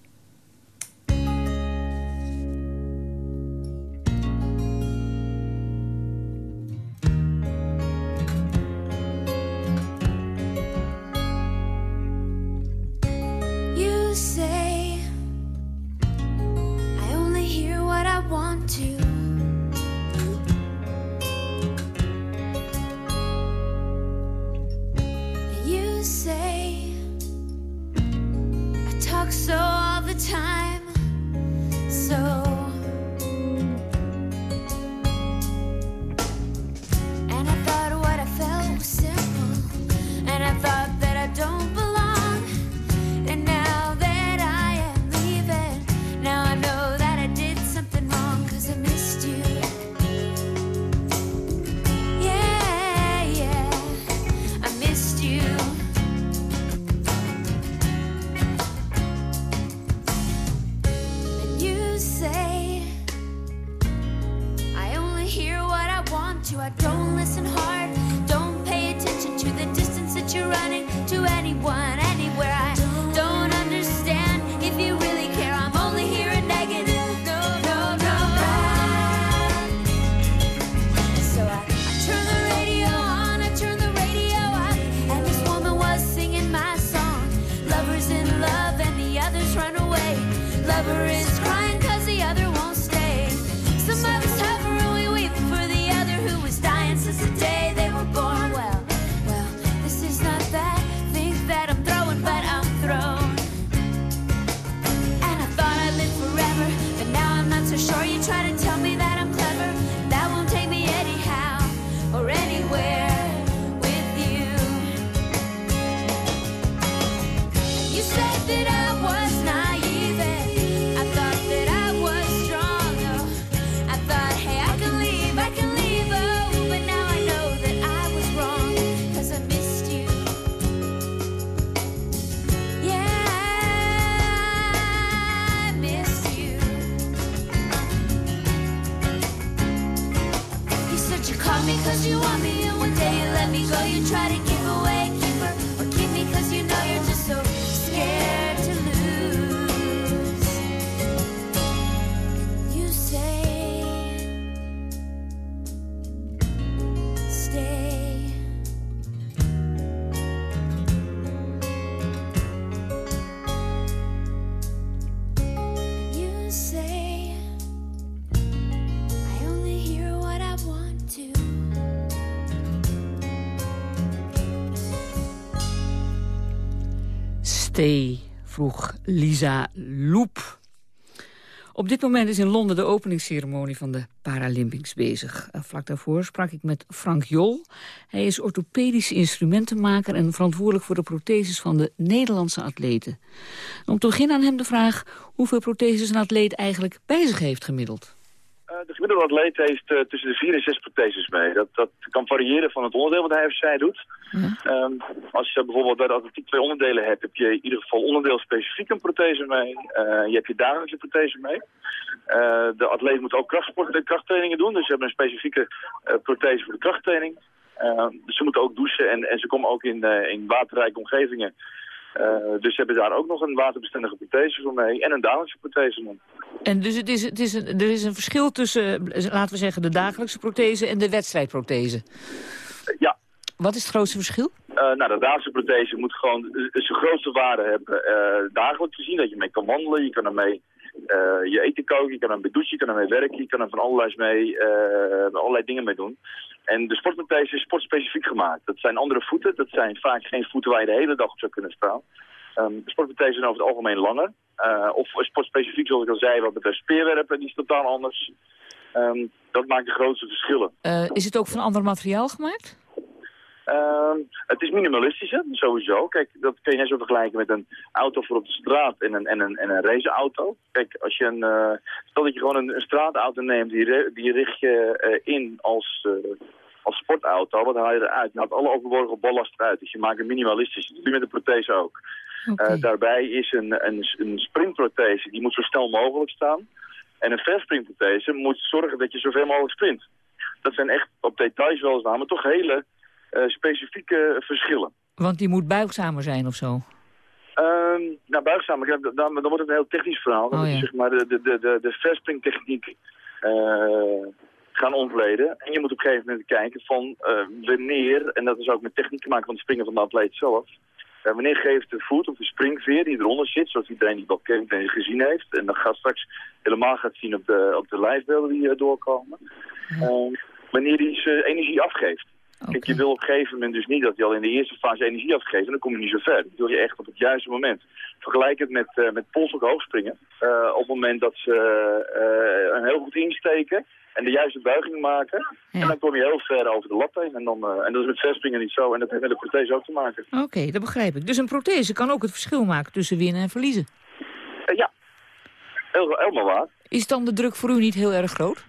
Lisa Loep. Op dit moment is in Londen de openingsceremonie van de Paralympics bezig. En vlak daarvoor sprak ik met Frank Jol. Hij is orthopedische instrumentenmaker en verantwoordelijk voor de protheses van de Nederlandse atleten. Om te beginnen aan hem de vraag hoeveel protheses een atleet eigenlijk bij zich heeft gemiddeld. Uh, de gemiddelde atleet heeft uh, tussen de 4 en 6 protheses mee. Dat, dat kan variëren van het onderdeel wat hij of zij doet. Um, als je bijvoorbeeld bij de atletiek twee onderdelen hebt, heb je in ieder geval onderdeel specifiek een prothese mee. Uh, je hebt je dagelijkse prothese mee. de atleet moet ook krachtsport en krachttrainingen doen. Dus ze hebben een specifieke prothese voor de krachttraining. Ehm, dus ze moeten ook douchen en, en ze komen ook in, in waterrijke omgevingen. Uh, dus ze hebben daar ook nog een waterbestendige prothese voor mee en een dagelijkse prothese mee. En dus het is, het is een, er is een verschil tussen, laten we zeggen, de dagelijkse prothese en de wedstrijdprothese? Uh, ja. Wat is het grootste verschil? Uh, nou, de dagelijkse prothese moet gewoon zijn grootste waarde hebben dagelijks gezien. Dat je mee kan wandelen, je kan ermee je eten koken, je kan ermee douchen, je kan ermee werken, je kan er van allerlei, mee, allerlei dingen mee doen. En de sportprothese is sportspecifiek gemaakt. Dat zijn andere voeten. Dat zijn vaak geen voeten waar je de hele dag op zou kunnen staan. Um, zijn over het algemeen langer. Uh, of sportspecifiek, zoals ik al zei, wat betreft speerwerpen, die is totaal anders. Um, dat maakt de grootste verschillen. Uh, is het ook van ander materiaal gemaakt? Ehm, het is minimalistischer, sowieso. Kijk, dat kun je net zo vergelijken met een auto voor op de straat en een, en een, en een raceauto. Kijk, als je een, eh, stel dat je gewoon een, een straatauto neemt, die, die richt je eh, in als, eh, als sportauto. Wat haal je eruit? Je haalt alle overborgen ballast eruit. Dus je maakt het minimalistisch. Dat doe je met de prothese ook. Daarbij is een, een, een sprintprothese, die moet zo snel mogelijk staan. En een verspringprothese moet zorgen dat je zoveel mogelijk sprint. Dat zijn echt op details weliswaar, maar toch hele specifieke verschillen. Want die moet buigzamer zijn of zo. Ehm nou, buigzaam, dan, dan, dan wordt het een heel technisch verhaal. Dan Oh, moet je ja. zeg maar de, de, de, de, de verspringtechniek eh, gaan ontleden. En je moet op een gegeven moment kijken van eh, wanneer, en dat is ook met techniek te maken van het springen van de atleet zelf. eh, wanneer geeft de voet of de springveer die eronder zit, zoals iedereen die dat kent en gezien heeft. En dat gaat straks helemaal gaat zien op de, op de lijfbeelden die eh, doorkomen. Eh, wanneer die zijn energie afgeeft. Kijk, je wil op een gegeven moment dus niet dat hij al in de eerste fase energie afgeeft en dan kom je niet zo ver. Dat wil je echt op het juiste moment. Vergelijk het met, eh met polshoek hoogspringen. Eh, op het moment dat ze eh, een heel goed insteken en de juiste buiging maken. En dan kom je heel ver over de lat heen. En, dan, en dat is met verspringen niet zo. En dat heeft met de prothese ook te maken. Oké, dat begrijp ik. Dus een prothese kan ook het verschil maken tussen winnen en verliezen. Ja, heel, helemaal waar. Is dan de druk voor u niet heel erg groot?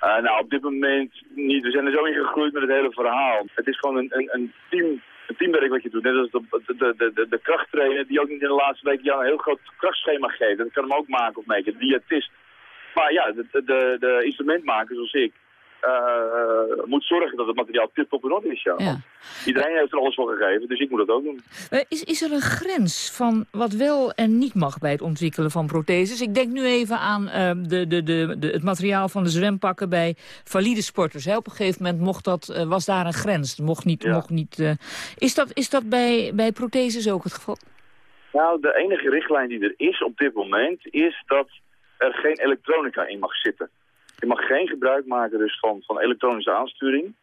Eh, nou, op dit moment niet. We zijn er zo in gegroeid met het hele verhaal. Het is gewoon een, een, een, team, een teamwerk wat je doet. Net als de, de, de, de, krachttrainer die ook niet in de laatste week jou een heel groot krachtschema geeft. Dat kan hem ook maken of. De diëtist. Maar ja, de, de, de instrumentmaker zoals ik eh, moet zorgen dat het materiaal tip-top in orde is. Ja. Iedereen heeft er alles voor gegeven, dus ik moet dat ook doen. Eh, is, is er een grens van wat wel en niet mag bij het ontwikkelen van protheses? Ik denk nu even aan de, de, de, de, het materiaal van de zwempakken bij valide sporters. Hè. Op een gegeven moment mocht dat, was daar een grens. Mocht niet, mocht niet, is dat, is dat bij, bij protheses ook het geval? Nou, de enige richtlijn die er is op dit moment is dat er geen elektronica in mag zitten. Je mag geen gebruik maken dus van, van elektronische aansturing.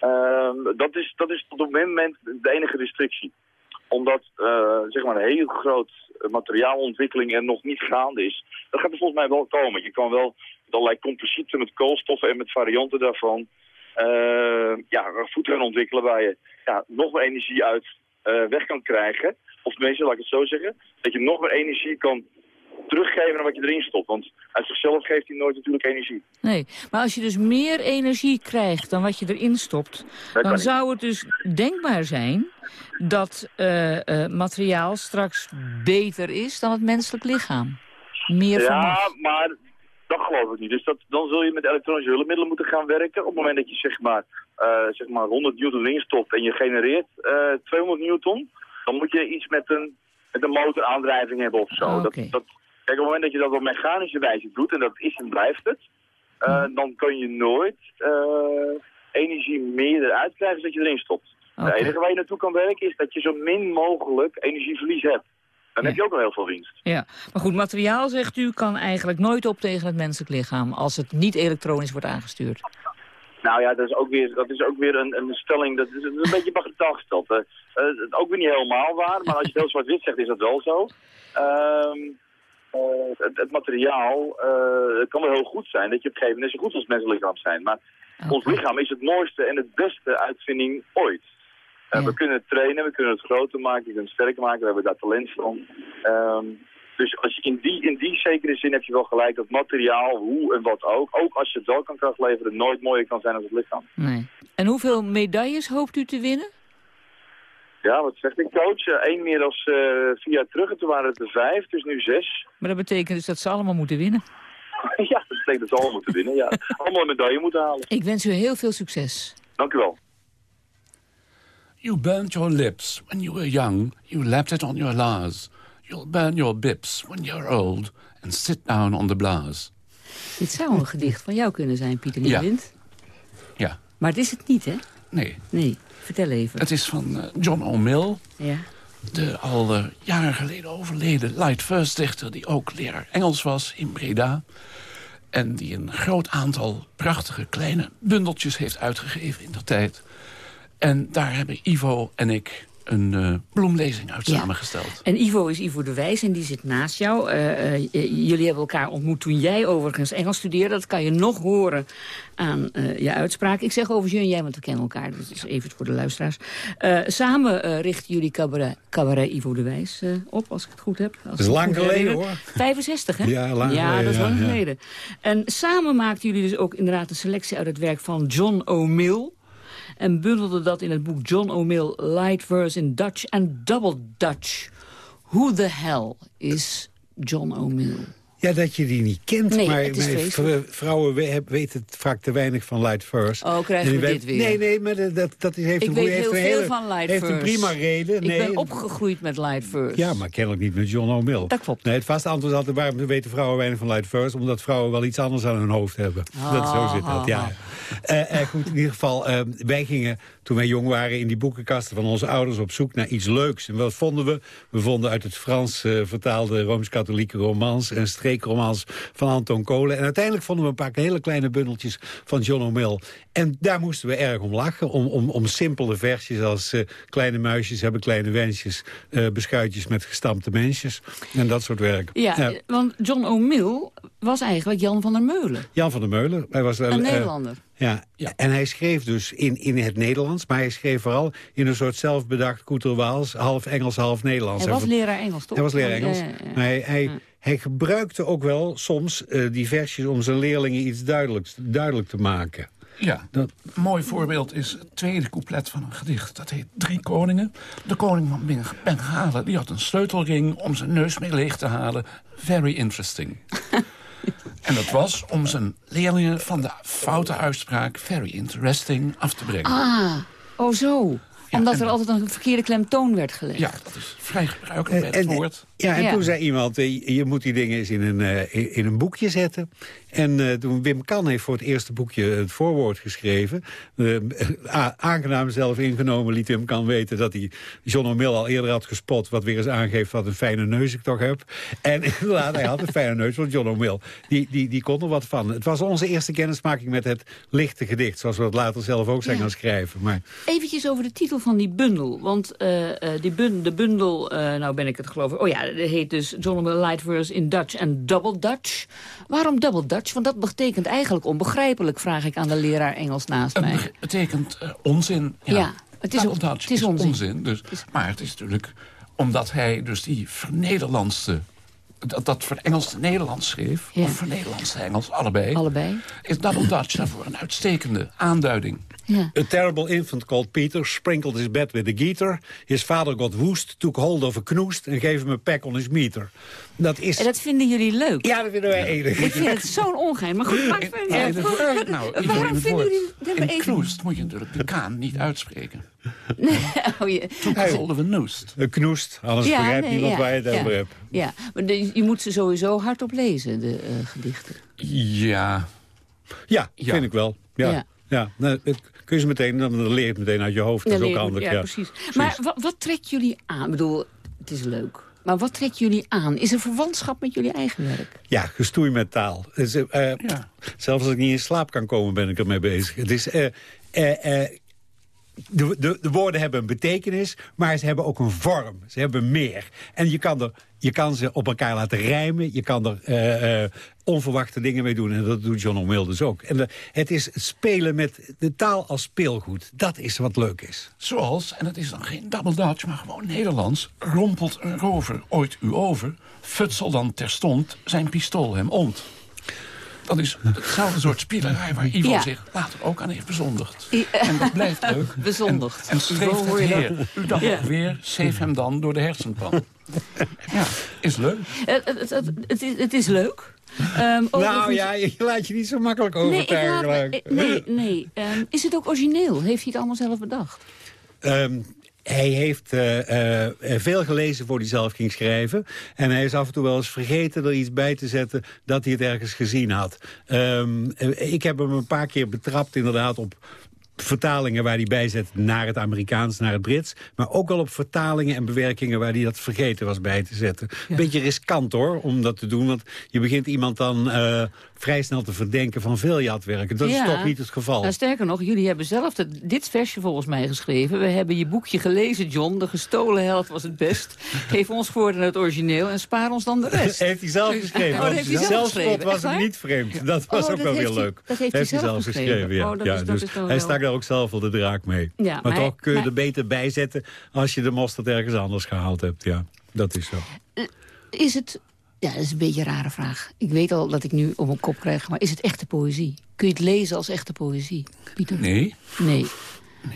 Ehm, dat, is, dat is tot op dit moment de enige restrictie. Omdat eh, zeg maar een heel groot materiaalontwikkeling er nog niet gaande is. Dat gaat er volgens mij wel komen. Je kan wel met allerlei composieten met koolstoffen en met varianten daarvan... eh, ja, voet gaan ontwikkelen waar je ja, nog meer energie uit eh, weg kan krijgen. Of tenminste, laat ik het zo zeggen, dat je nog meer energie kan teruggeven dan wat je erin stopt. Want uit zichzelf geeft hij nooit natuurlijk energie. Nee, maar als je dus meer energie krijgt dan wat je erin stopt... dan zou het dus denkbaar zijn dat eh, eh, materiaal straks beter is dan het menselijk lichaam. Meer ja, maar dat geloof ik niet. Dus dat, dan zul je met elektronische hulpmiddelen moeten gaan werken. Op het moment dat je zeg maar, eh, zeg maar 100 newton erin stopt en je genereert eh 200 newton... dan moet je iets met een, met een motoraandrijving hebben of zo. Dat, dat, kijk, op het moment dat je dat op mechanische wijze doet, en dat is en blijft het... eh, dan kan je nooit eh, energie meer eruit krijgen dan dat je erin stopt. Oké. Het enige waar je naartoe kan werken is dat je zo min mogelijk energieverlies hebt. Dan heb je ook nog heel veel winst. Ja, maar goed, materiaal, zegt u, kan eigenlijk nooit op tegen het menselijk lichaam... als het niet elektronisch wordt aangestuurd. Nou ja, dat is ook weer, dat is ook weer een, een stelling, dat is, dat is een beetje bagatell gesteld. Eh, ook weer niet helemaal waar, maar als je het heel zwart-wit zegt, is dat wel zo. Ehm, eh, het, het materiaal eh, het kan wel heel goed zijn, dat je op een gegeven moment zo goed als menselijk lichaam zijn. Maar ons lichaam is het mooiste en het beste uitvinding ooit. Eh, We kunnen het trainen, we kunnen het groter maken, we kunnen het sterker maken, we hebben daar talent van. Ehm, dus als je in, die, in die zekere zin heb je wel gelijk dat materiaal, hoe en wat ook, ook als je het wel kan kracht leveren, nooit mooier kan zijn dan het lichaam. Nee. En hoeveel medailles hoopt u te winnen? Ja, wat zegt de coach? Eén meer als eh, vier jaar terug en toen waren het er vijf, dus nu zes. Maar dat betekent dus dat ze allemaal moeten winnen. ja, dat betekent dat ze allemaal moeten winnen. Ja, allemaal een medaille moeten halen. Ik wens u heel veel succes. Dank u wel. You burnt your lips when you were young, you lapped it on your Lars. You'll burn your bips when you're old and sit down on the blars. Dit zou een gedicht van jou kunnen zijn, Pieter Ja. Nieuwwind. Ja. Maar het is het niet, hè? Nee. Nee, vertel even. Het is van eh, John O'Mill, Ja. de al jaren geleden overleden light first dichter... die ook leraar Engels was in Breda. En die een groot aantal prachtige kleine bundeltjes heeft uitgegeven in de tijd. En daar hebben Ivo en ik een eh, bloemlezing uit Ja. samengesteld. En Ivo is Ivo de Wijs en die zit naast jou. Eh, eh, jullie hebben elkaar ontmoet toen jij overigens Engels studeerde. Dat kan je nog horen aan eh, je uitspraak. Ik zeg overigens je en jij, want we kennen elkaar. Dus dat is even voor de luisteraars. Eh, samen eh, richten jullie cabaret, cabaret Ivo de Wijs eh, op, als ik het goed heb. Als Dat is het lang geleden, herinner. hoor. 65, hè? Ja, lang Ja, geleden, dat is ja, lang ja. geleden. En samen maakten jullie dus ook inderdaad een selectie uit het werk van John O'Mill... en bundelden dat in het boek John O'Mill Light Verse in Dutch en Double Dutch. Who the hell is John O'Mill? Ja, dat je die niet kent. Nee, maar vrouwen we- weten het vaak te weinig van Light Verse. Oh, krijgen En we dit weer? Nee, nee, maar dat, dat, is, heeft Ik een weet heeft heel een veel hele- van Light heeft een prima reden. Nee, Ik ben opgegroeid met Light Verse. Ja, maar kennelijk niet met John O'Mill. Dat klopt. Nee, het vaste antwoord is altijd waarom weten vrouwen weinig van Light Verse? Omdat vrouwen wel iets anders aan hun hoofd hebben. dat, zo zit dat, ja. Eh, eh, goed, in ieder geval, eh, wij gingen toen wij jong waren in die boekenkasten van onze ouders op zoek naar iets leuks. En wat vonden we? We vonden uit het Frans vertaalde Rooms-Katholieke romans en streekromans van Anton Kolen. En uiteindelijk vonden we een paar hele kleine bundeltjes van John O'Mill. En daar moesten we erg om lachen. Om, om, om simpele versjes als eh, kleine muisjes hebben kleine wensjes. eh, beschuitjes met gestampte mensjes. En dat soort werk. Ja, want John O'Mill was eigenlijk Jan van der Meulen. Jan van der Meulen. Hij was, Een eh, Nederlander. ja. en hij schreef dus in, in het Nederlands... maar hij schreef vooral in een soort zelfbedacht Koeterwaals... half Engels, half Nederlands. Hij was leraar Engels, toch? Hij was leraar Ja, Engels. ja, ja. Maar hij, hij, hij gebruikte ook wel soms eh, die versjes... om zijn leerlingen iets duidelijks, duidelijk te maken. Ja, een mooi voorbeeld is het tweede couplet van een gedicht. Dat heet Drie Koningen. De koning van Beng- Bengalen die had een sleutelring om zijn neus mee leeg te halen. Very interesting. en dat was om zijn leerlingen van de foute uitspraak... very interesting af te brengen. Ah, oh zo. Omdat er altijd een verkeerde klemtoon werd gelegd. Ja, dat is vrij gebruikelijk bij het En- woord. Ja, en Ja. toen zei iemand, eh, je- je moet die dingen eens in een, eh, in- een boekje zetten. En eh, toen Wim Kan heeft voor het eerste boekje het voorwoord geschreven. Eh, a- aangenaam zelf ingenomen liet Wim Kan weten dat hij John O'Mill al eerder had gespot. Wat weer eens aangeeft wat een fijne neus ik toch heb. En inderdaad, hij had een fijne neus van John O'Mill. Die, die, die kon er wat van. Het was onze eerste kennismaking met het lichte gedicht. Zoals we het later zelf ook zijn Ja. gaan schrijven. Maar Eventjes over de titel van die bundel. Want eh, eh, die bun de bundel, eh, nou ben ik het geloof ik... Oh ja, die heet dus John O'Mill Light Verse in Dutch en Double Dutch. Waarom Double Dutch? Want dat betekent eigenlijk onbegrijpelijk, vraag ik aan de leraar Engels naast mij. Het betekent onzin. Ja, Ja, het is- Double Dutch het is onzin. dus, maar het is natuurlijk omdat hij dus die vernederlandse... Dat, dat verengelse Nederlands schreef, Ja. of vernederlandse Engels, allebei. Allebei. Is Double Dutch daarvoor een uitstekende aanduiding. A terrible infant called Peter sprinkled his bed with a geeter. His father got woest, took hold of a knoest... and gave him a peck on his meter. Dat is... En dat vinden jullie leuk? Ja, dat vinden wij enig. Ik vind het zo'n ongein. Maar goed, maakt de- uit. nou, Waarom het vinden jullie... Even- knoest moet je natuurlijk de kaan niet uitspreken. Oh, je... Toen holden we noest. Een knoest, anders Ja, begrijpt nee, niemand ja, waar je het ja. over hebt. Ja, maar de- je moet ze sowieso hardop lezen, de eh, gedichten. Ja. Ja, Ja. vind ik wel. Ja. Ja. ja. nou, het kun je ze meteen, dan leer je het meteen uit je hoofd. Dat is Ja, ook handig. Ja, Ja, precies. Maar wat, wat trekt jullie aan? Ik bedoel, het is leuk. Maar wat trekt jullie aan? Is er verwantschap met jullie eigen werk? Ja, gestoei met taal. Dus, eh, eh, Zelfs als ik niet in slaap kan komen, ben ik ermee bezig. Het is... eh, eh, eh, de, de, de woorden hebben een betekenis, maar ze hebben ook een vorm. Ze hebben meer. En je kan, er, je kan ze op elkaar laten rijmen. Je kan er eh, eh, onverwachte dingen mee doen. En dat doet John O'Mill dus ook. En de- het is het spelen met de taal als speelgoed. Dat is wat leuk is. Zoals, en het is dan geen double Dutch, maar gewoon Nederlands... rompelt een rover ooit u over, futsel dan terstond zijn pistool hem ont. Dat is hetzelfde soort spielerij waar Ivo Ja. zich later ook aan heeft bezondigd. I- En dat blijft leuk. Bezondigd. En, en streeft het dat. heer. U dan Ja. nog weer, save hem dan door de hersenpan. Ja, is leuk. Het, het, het, het is, het is leuk. Ehm, Nou ja, je laat je niet zo makkelijk Nee, ik overtuigen. laat me- gelijk. nee, nee. Ehm, is het ook origineel? Heeft hij het allemaal zelf bedacht? Ehm, hij heeft eh, eh, veel gelezen voor hij zelf ging schrijven. En hij is af en toe wel eens vergeten er iets bij te zetten... dat hij het ergens gezien had. Ehm, eh, ik heb hem een paar keer betrapt inderdaad op vertalingen waar hij bij zet naar het Amerikaans, naar het Brits. Maar ook al op vertalingen en bewerkingen waar hij dat vergeten was bij te zetten. Beetje riskant hoor, om dat te doen. Want je begint iemand dan eh, vrij snel te verdenken van veeljatwerken. Dat Ja. is toch niet het geval. Nou, sterker nog, jullie hebben zelf het- dit versje volgens mij geschreven. We hebben je boekje gelezen, John. De gestolen helft was het best. Geef ons voor het origineel en spaar ons dan de rest. heeft hij zelf geschreven. Oh, heeft hij zelf geschreven. was waar? niet vreemd. Dat was Oh, ook dat wel weer leuk. dat heeft hij zelf geschreven. ja. Oh, dat ja, is- dat dus hij ook zelf wel de draak mee. Ja, maar, maar hij- toch kun je maar- er beter bij zetten als je de mosterd ergens anders gehaald hebt. Ja, dat is zo. Is het... Ja, dat is een beetje een rare vraag. Ik weet al dat ik nu op mijn kop krijg, maar is het echte poëzie? Kun je het lezen als echte poëzie, Pieter? Nee. Nee.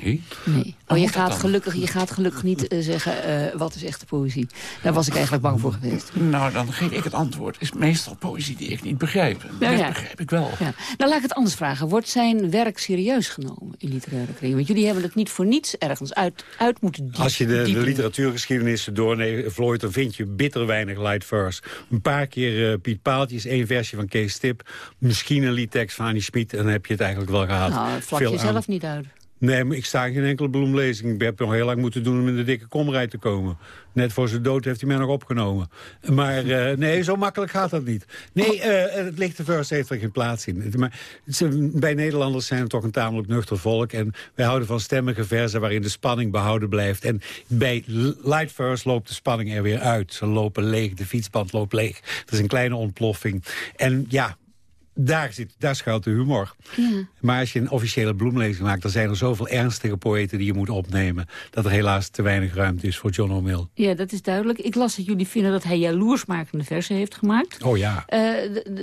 Nee. Nee. Oh, je dat gaat, gelukkig, je gaat gelukkig niet eh, zeggen eh, wat is echte poëzie. Daar was ik eigenlijk bang voor geweest. Nou, dan geef ik het antwoord. is meestal poëzie die ik niet begrijp. En Nou ja. begrijp ik wel. Ja. Nou, laat ik het anders vragen. Wordt zijn werk serieus genomen in literaire kringen? Want jullie hebben het niet voor niets ergens uit, uit moeten diepen. Als je de, de literatuurgeschiedenis doorvlooit... dan vind je bitter weinig light verse. Een paar keer eh, Piet Paaltjes, één versie van Kees Stip... misschien een liedtekst van Annie Schmid... en dan heb je het eigenlijk wel gehad. Nou, vlak Veel je aan- zelf niet uit. Nee, ik sta geen enkele bloemlezing. Ik heb nog heel lang moeten doen om in de dikke komrij te komen. Net voor zijn dood heeft hij mij nog opgenomen. Maar eh, nee, zo makkelijk gaat dat niet. Nee, eh, het lichte verse heeft er geen plaats in. Maar bij Nederlanders zijn we toch een tamelijk nuchter volk. En wij houden van stemmige verzen waarin de spanning behouden blijft. En bij light verse loopt de spanning er weer uit. Ze lopen leeg, de fietsband loopt leeg. Het is een kleine ontploffing. En ja, daar, zit, daar schuilt de humor. Ja. Maar als je een officiële bloemlezing maakt... dan zijn er zoveel ernstige poëten die je moet opnemen... dat er helaas te weinig ruimte is voor John O'Mill. Ja, dat is duidelijk. Ik las dat jullie vinden dat hij jaloersmakende versen heeft gemaakt. Oh ja. Eh,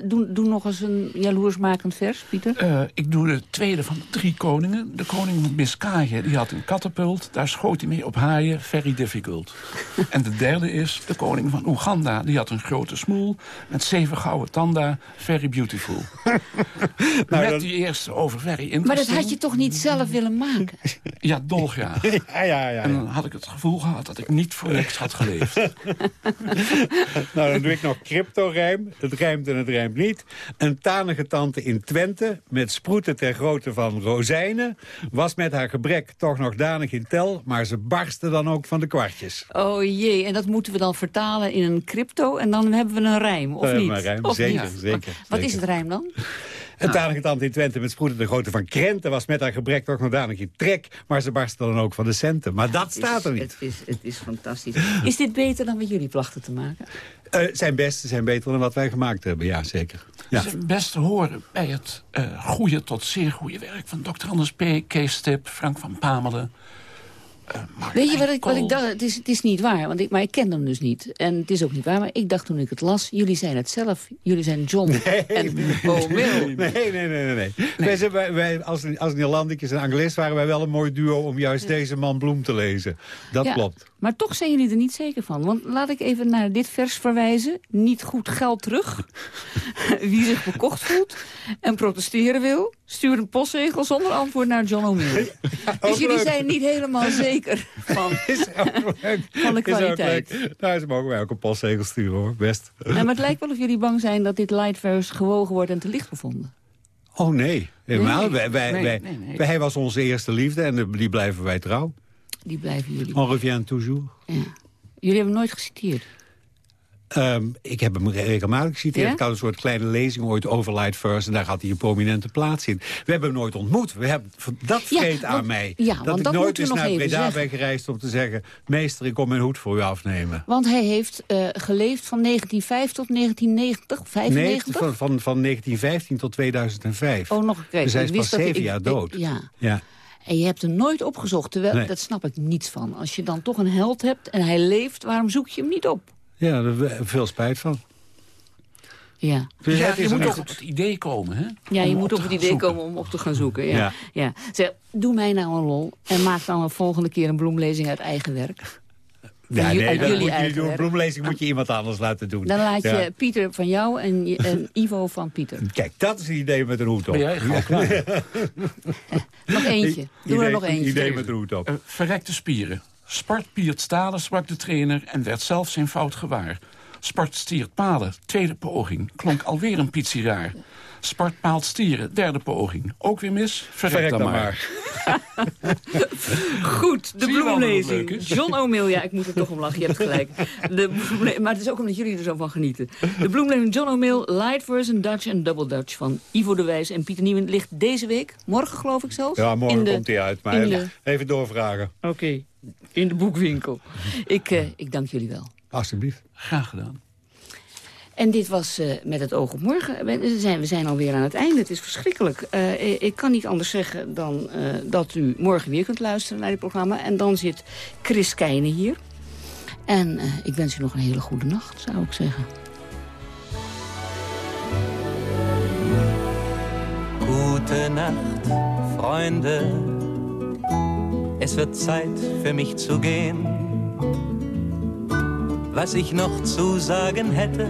doe, doe nog eens een jaloersmakend vers, Pieter. Eh, ik doe de tweede van de drie koningen. De koning van Biscayen, die had een katapult. Daar schoot hij mee op haaien, very difficult. en de derde is de koning van Oeganda. Die had een grote smoel met zeven gouden tanden, very beautiful. met die eerste over very interesting. Maar dat had je toch niet zelf willen maken? Ja, dolgraag. Ja, ja, ja. En dan had ik het gevoel gehad dat ik niet voor niks had geleefd. nou, dan doe ik nog crypto-rijm. Het rijmt en het rijmt niet. Een tanige tante in Twente, met sproeten ter grootte van rozijnen... was met haar gebrek toch nog danig in tel... maar ze barstte dan ook van de kwartjes. Oh jee, en dat moeten we dan vertalen in een crypto en dan hebben we een rijm, of Eh, niet? maar rijm, Of zeker, niet? zeker, Wat is het rijm dan? Een tanige tante in Twente met sproeten ter grootte van krenten... was met haar gebrek toch nog danig in trek... maar ze barstte dan ook van de centen. Maar dat staat er niet. Het is, het is fantastisch. Is dit beter dan wat jullie plachten te maken? Eh, zijn beste zijn beter dan wat wij gemaakt hebben, ja, zeker. Ja. Het is best te horen bij het eh goede tot zeer goede werk van Dr. Anders P., Kees Stip, Frank van Pamelen. Weet je wat ik, wat ik Kool. dacht? Het is, het is niet waar, want ik, maar ik ken hem dus niet. En het is ook niet waar, maar ik dacht toen ik het las... jullie zijn het zelf, jullie zijn John en O'Mill. Nee, nee, nee, nee. nee. Wij zijn, wij, wij, als, als Nederlandicus en Anglist waren wij wel een mooi duo... om juist deze man Bloem te lezen. Dat Ja, klopt. Maar toch zijn jullie er niet zeker van. Want laat ik even naar dit vers verwijzen. Niet goed geld terug. Wie zich bekocht voelt en protesteren wil... stuur een postzegel zonder antwoord naar John O'Mill. dus jullie leuk. zijn niet helemaal zeker van, van de Is ook kwaliteit. leuk. Nou, ze mogen wij ook een postzegel sturen, hoor. Best. Maar het lijkt wel of jullie bang zijn dat dit lightverse gewogen wordt en te licht bevonden. Oh, nee. Helemaal. Nee. Wij, wij, Nee, wij, nee, nee. wij- hij was onze eerste liefde en de- die blijven wij trouw. Die blijven jullie. On revient toujours. Jullie hebben nooit geciteerd. Ehm, ik heb hem regelmatig geciteerd. Ja? Ik had een soort kleine lezing ooit over Light First... en daar had hij een prominente plaats in. We hebben hem nooit ontmoet. We hebben, dat Ja, vreet aan mij. ja, dat want ik dat nooit eens naar Breda zeggen. ben gereisd om te zeggen... meester, ik kom mijn hoed voor u afnemen. Want hij heeft eh, geleefd van 1905 tot 1990, Nee, 95? van, van, van 1915 tot 2005. Oh, nog een keer. Dus hij is pas zeven jaar ik- dood. ja. ja. En je hebt hem nooit opgezocht, terwijl, Nee. dat snap ik niets van. Als je dan toch een held hebt en hij leeft, waarom zoek je hem niet op? Ja, daar hebben we veel spijt van. Ja, Dus Ja, je moet een- ook op het idee komen, hè? ja je Om moet op het idee zoeken. komen om op te gaan zoeken. Ja. Ja. Ja. Zeg, doe mij nou een lol en maak dan een volgende keer een bloemlezing uit eigen werk. Ja, nee, dat moet je. Een bloemlezing moet je iemand anders laten doen. Dan laat je Ja. Pieter van jou en, en Ivo van Pieter. Kijk, dat is een idee met een hoed op. Ben jij gewoon klaar? Nog eentje. Doe idee, er nog eentje. Idee met een hoed op. Eh, verrekte spieren. Spart Piert Stalen sprak de trainer en werd zelf zijn fout gewaar. Spart stiert palen, tweede poging, klonk alweer een pizziraar. Spart paalt stieren, derde poging. Ook weer mis, verrek, Verrek dan, dan maar. maar. Goed, de bloemlezing. John O'Mill, ja, ik moet er toch om lachen, je hebt gelijk. De maar het is ook omdat jullie er zo van genieten. De bloemlezing John O'Mill, Light Version Dutch en Double Dutch... van Ivo de Wijs en Pieter Nieuwen ligt deze week, morgen geloof ik zelfs. Ja, morgen in de- komt hij uit. Maar in de- even doorvragen. Oké, in de boekwinkel. Ik, eh, ik dank jullie wel. Alsjeblieft. Graag gedaan. En dit was eh, met het oog op morgen. We zijn, we zijn alweer aan het einde. Het is verschrikkelijk. Eh, ik kan niet anders zeggen dan eh, dat u morgen weer kunt luisteren naar dit programma. En dan zit Chris Keijnen hier. En ik wens u nog een hele goede nacht, zou ik zeggen. Gute Nacht, Freunde. Es wird Zeit für mich zu gehen. Was ich noch zu sagen hätte,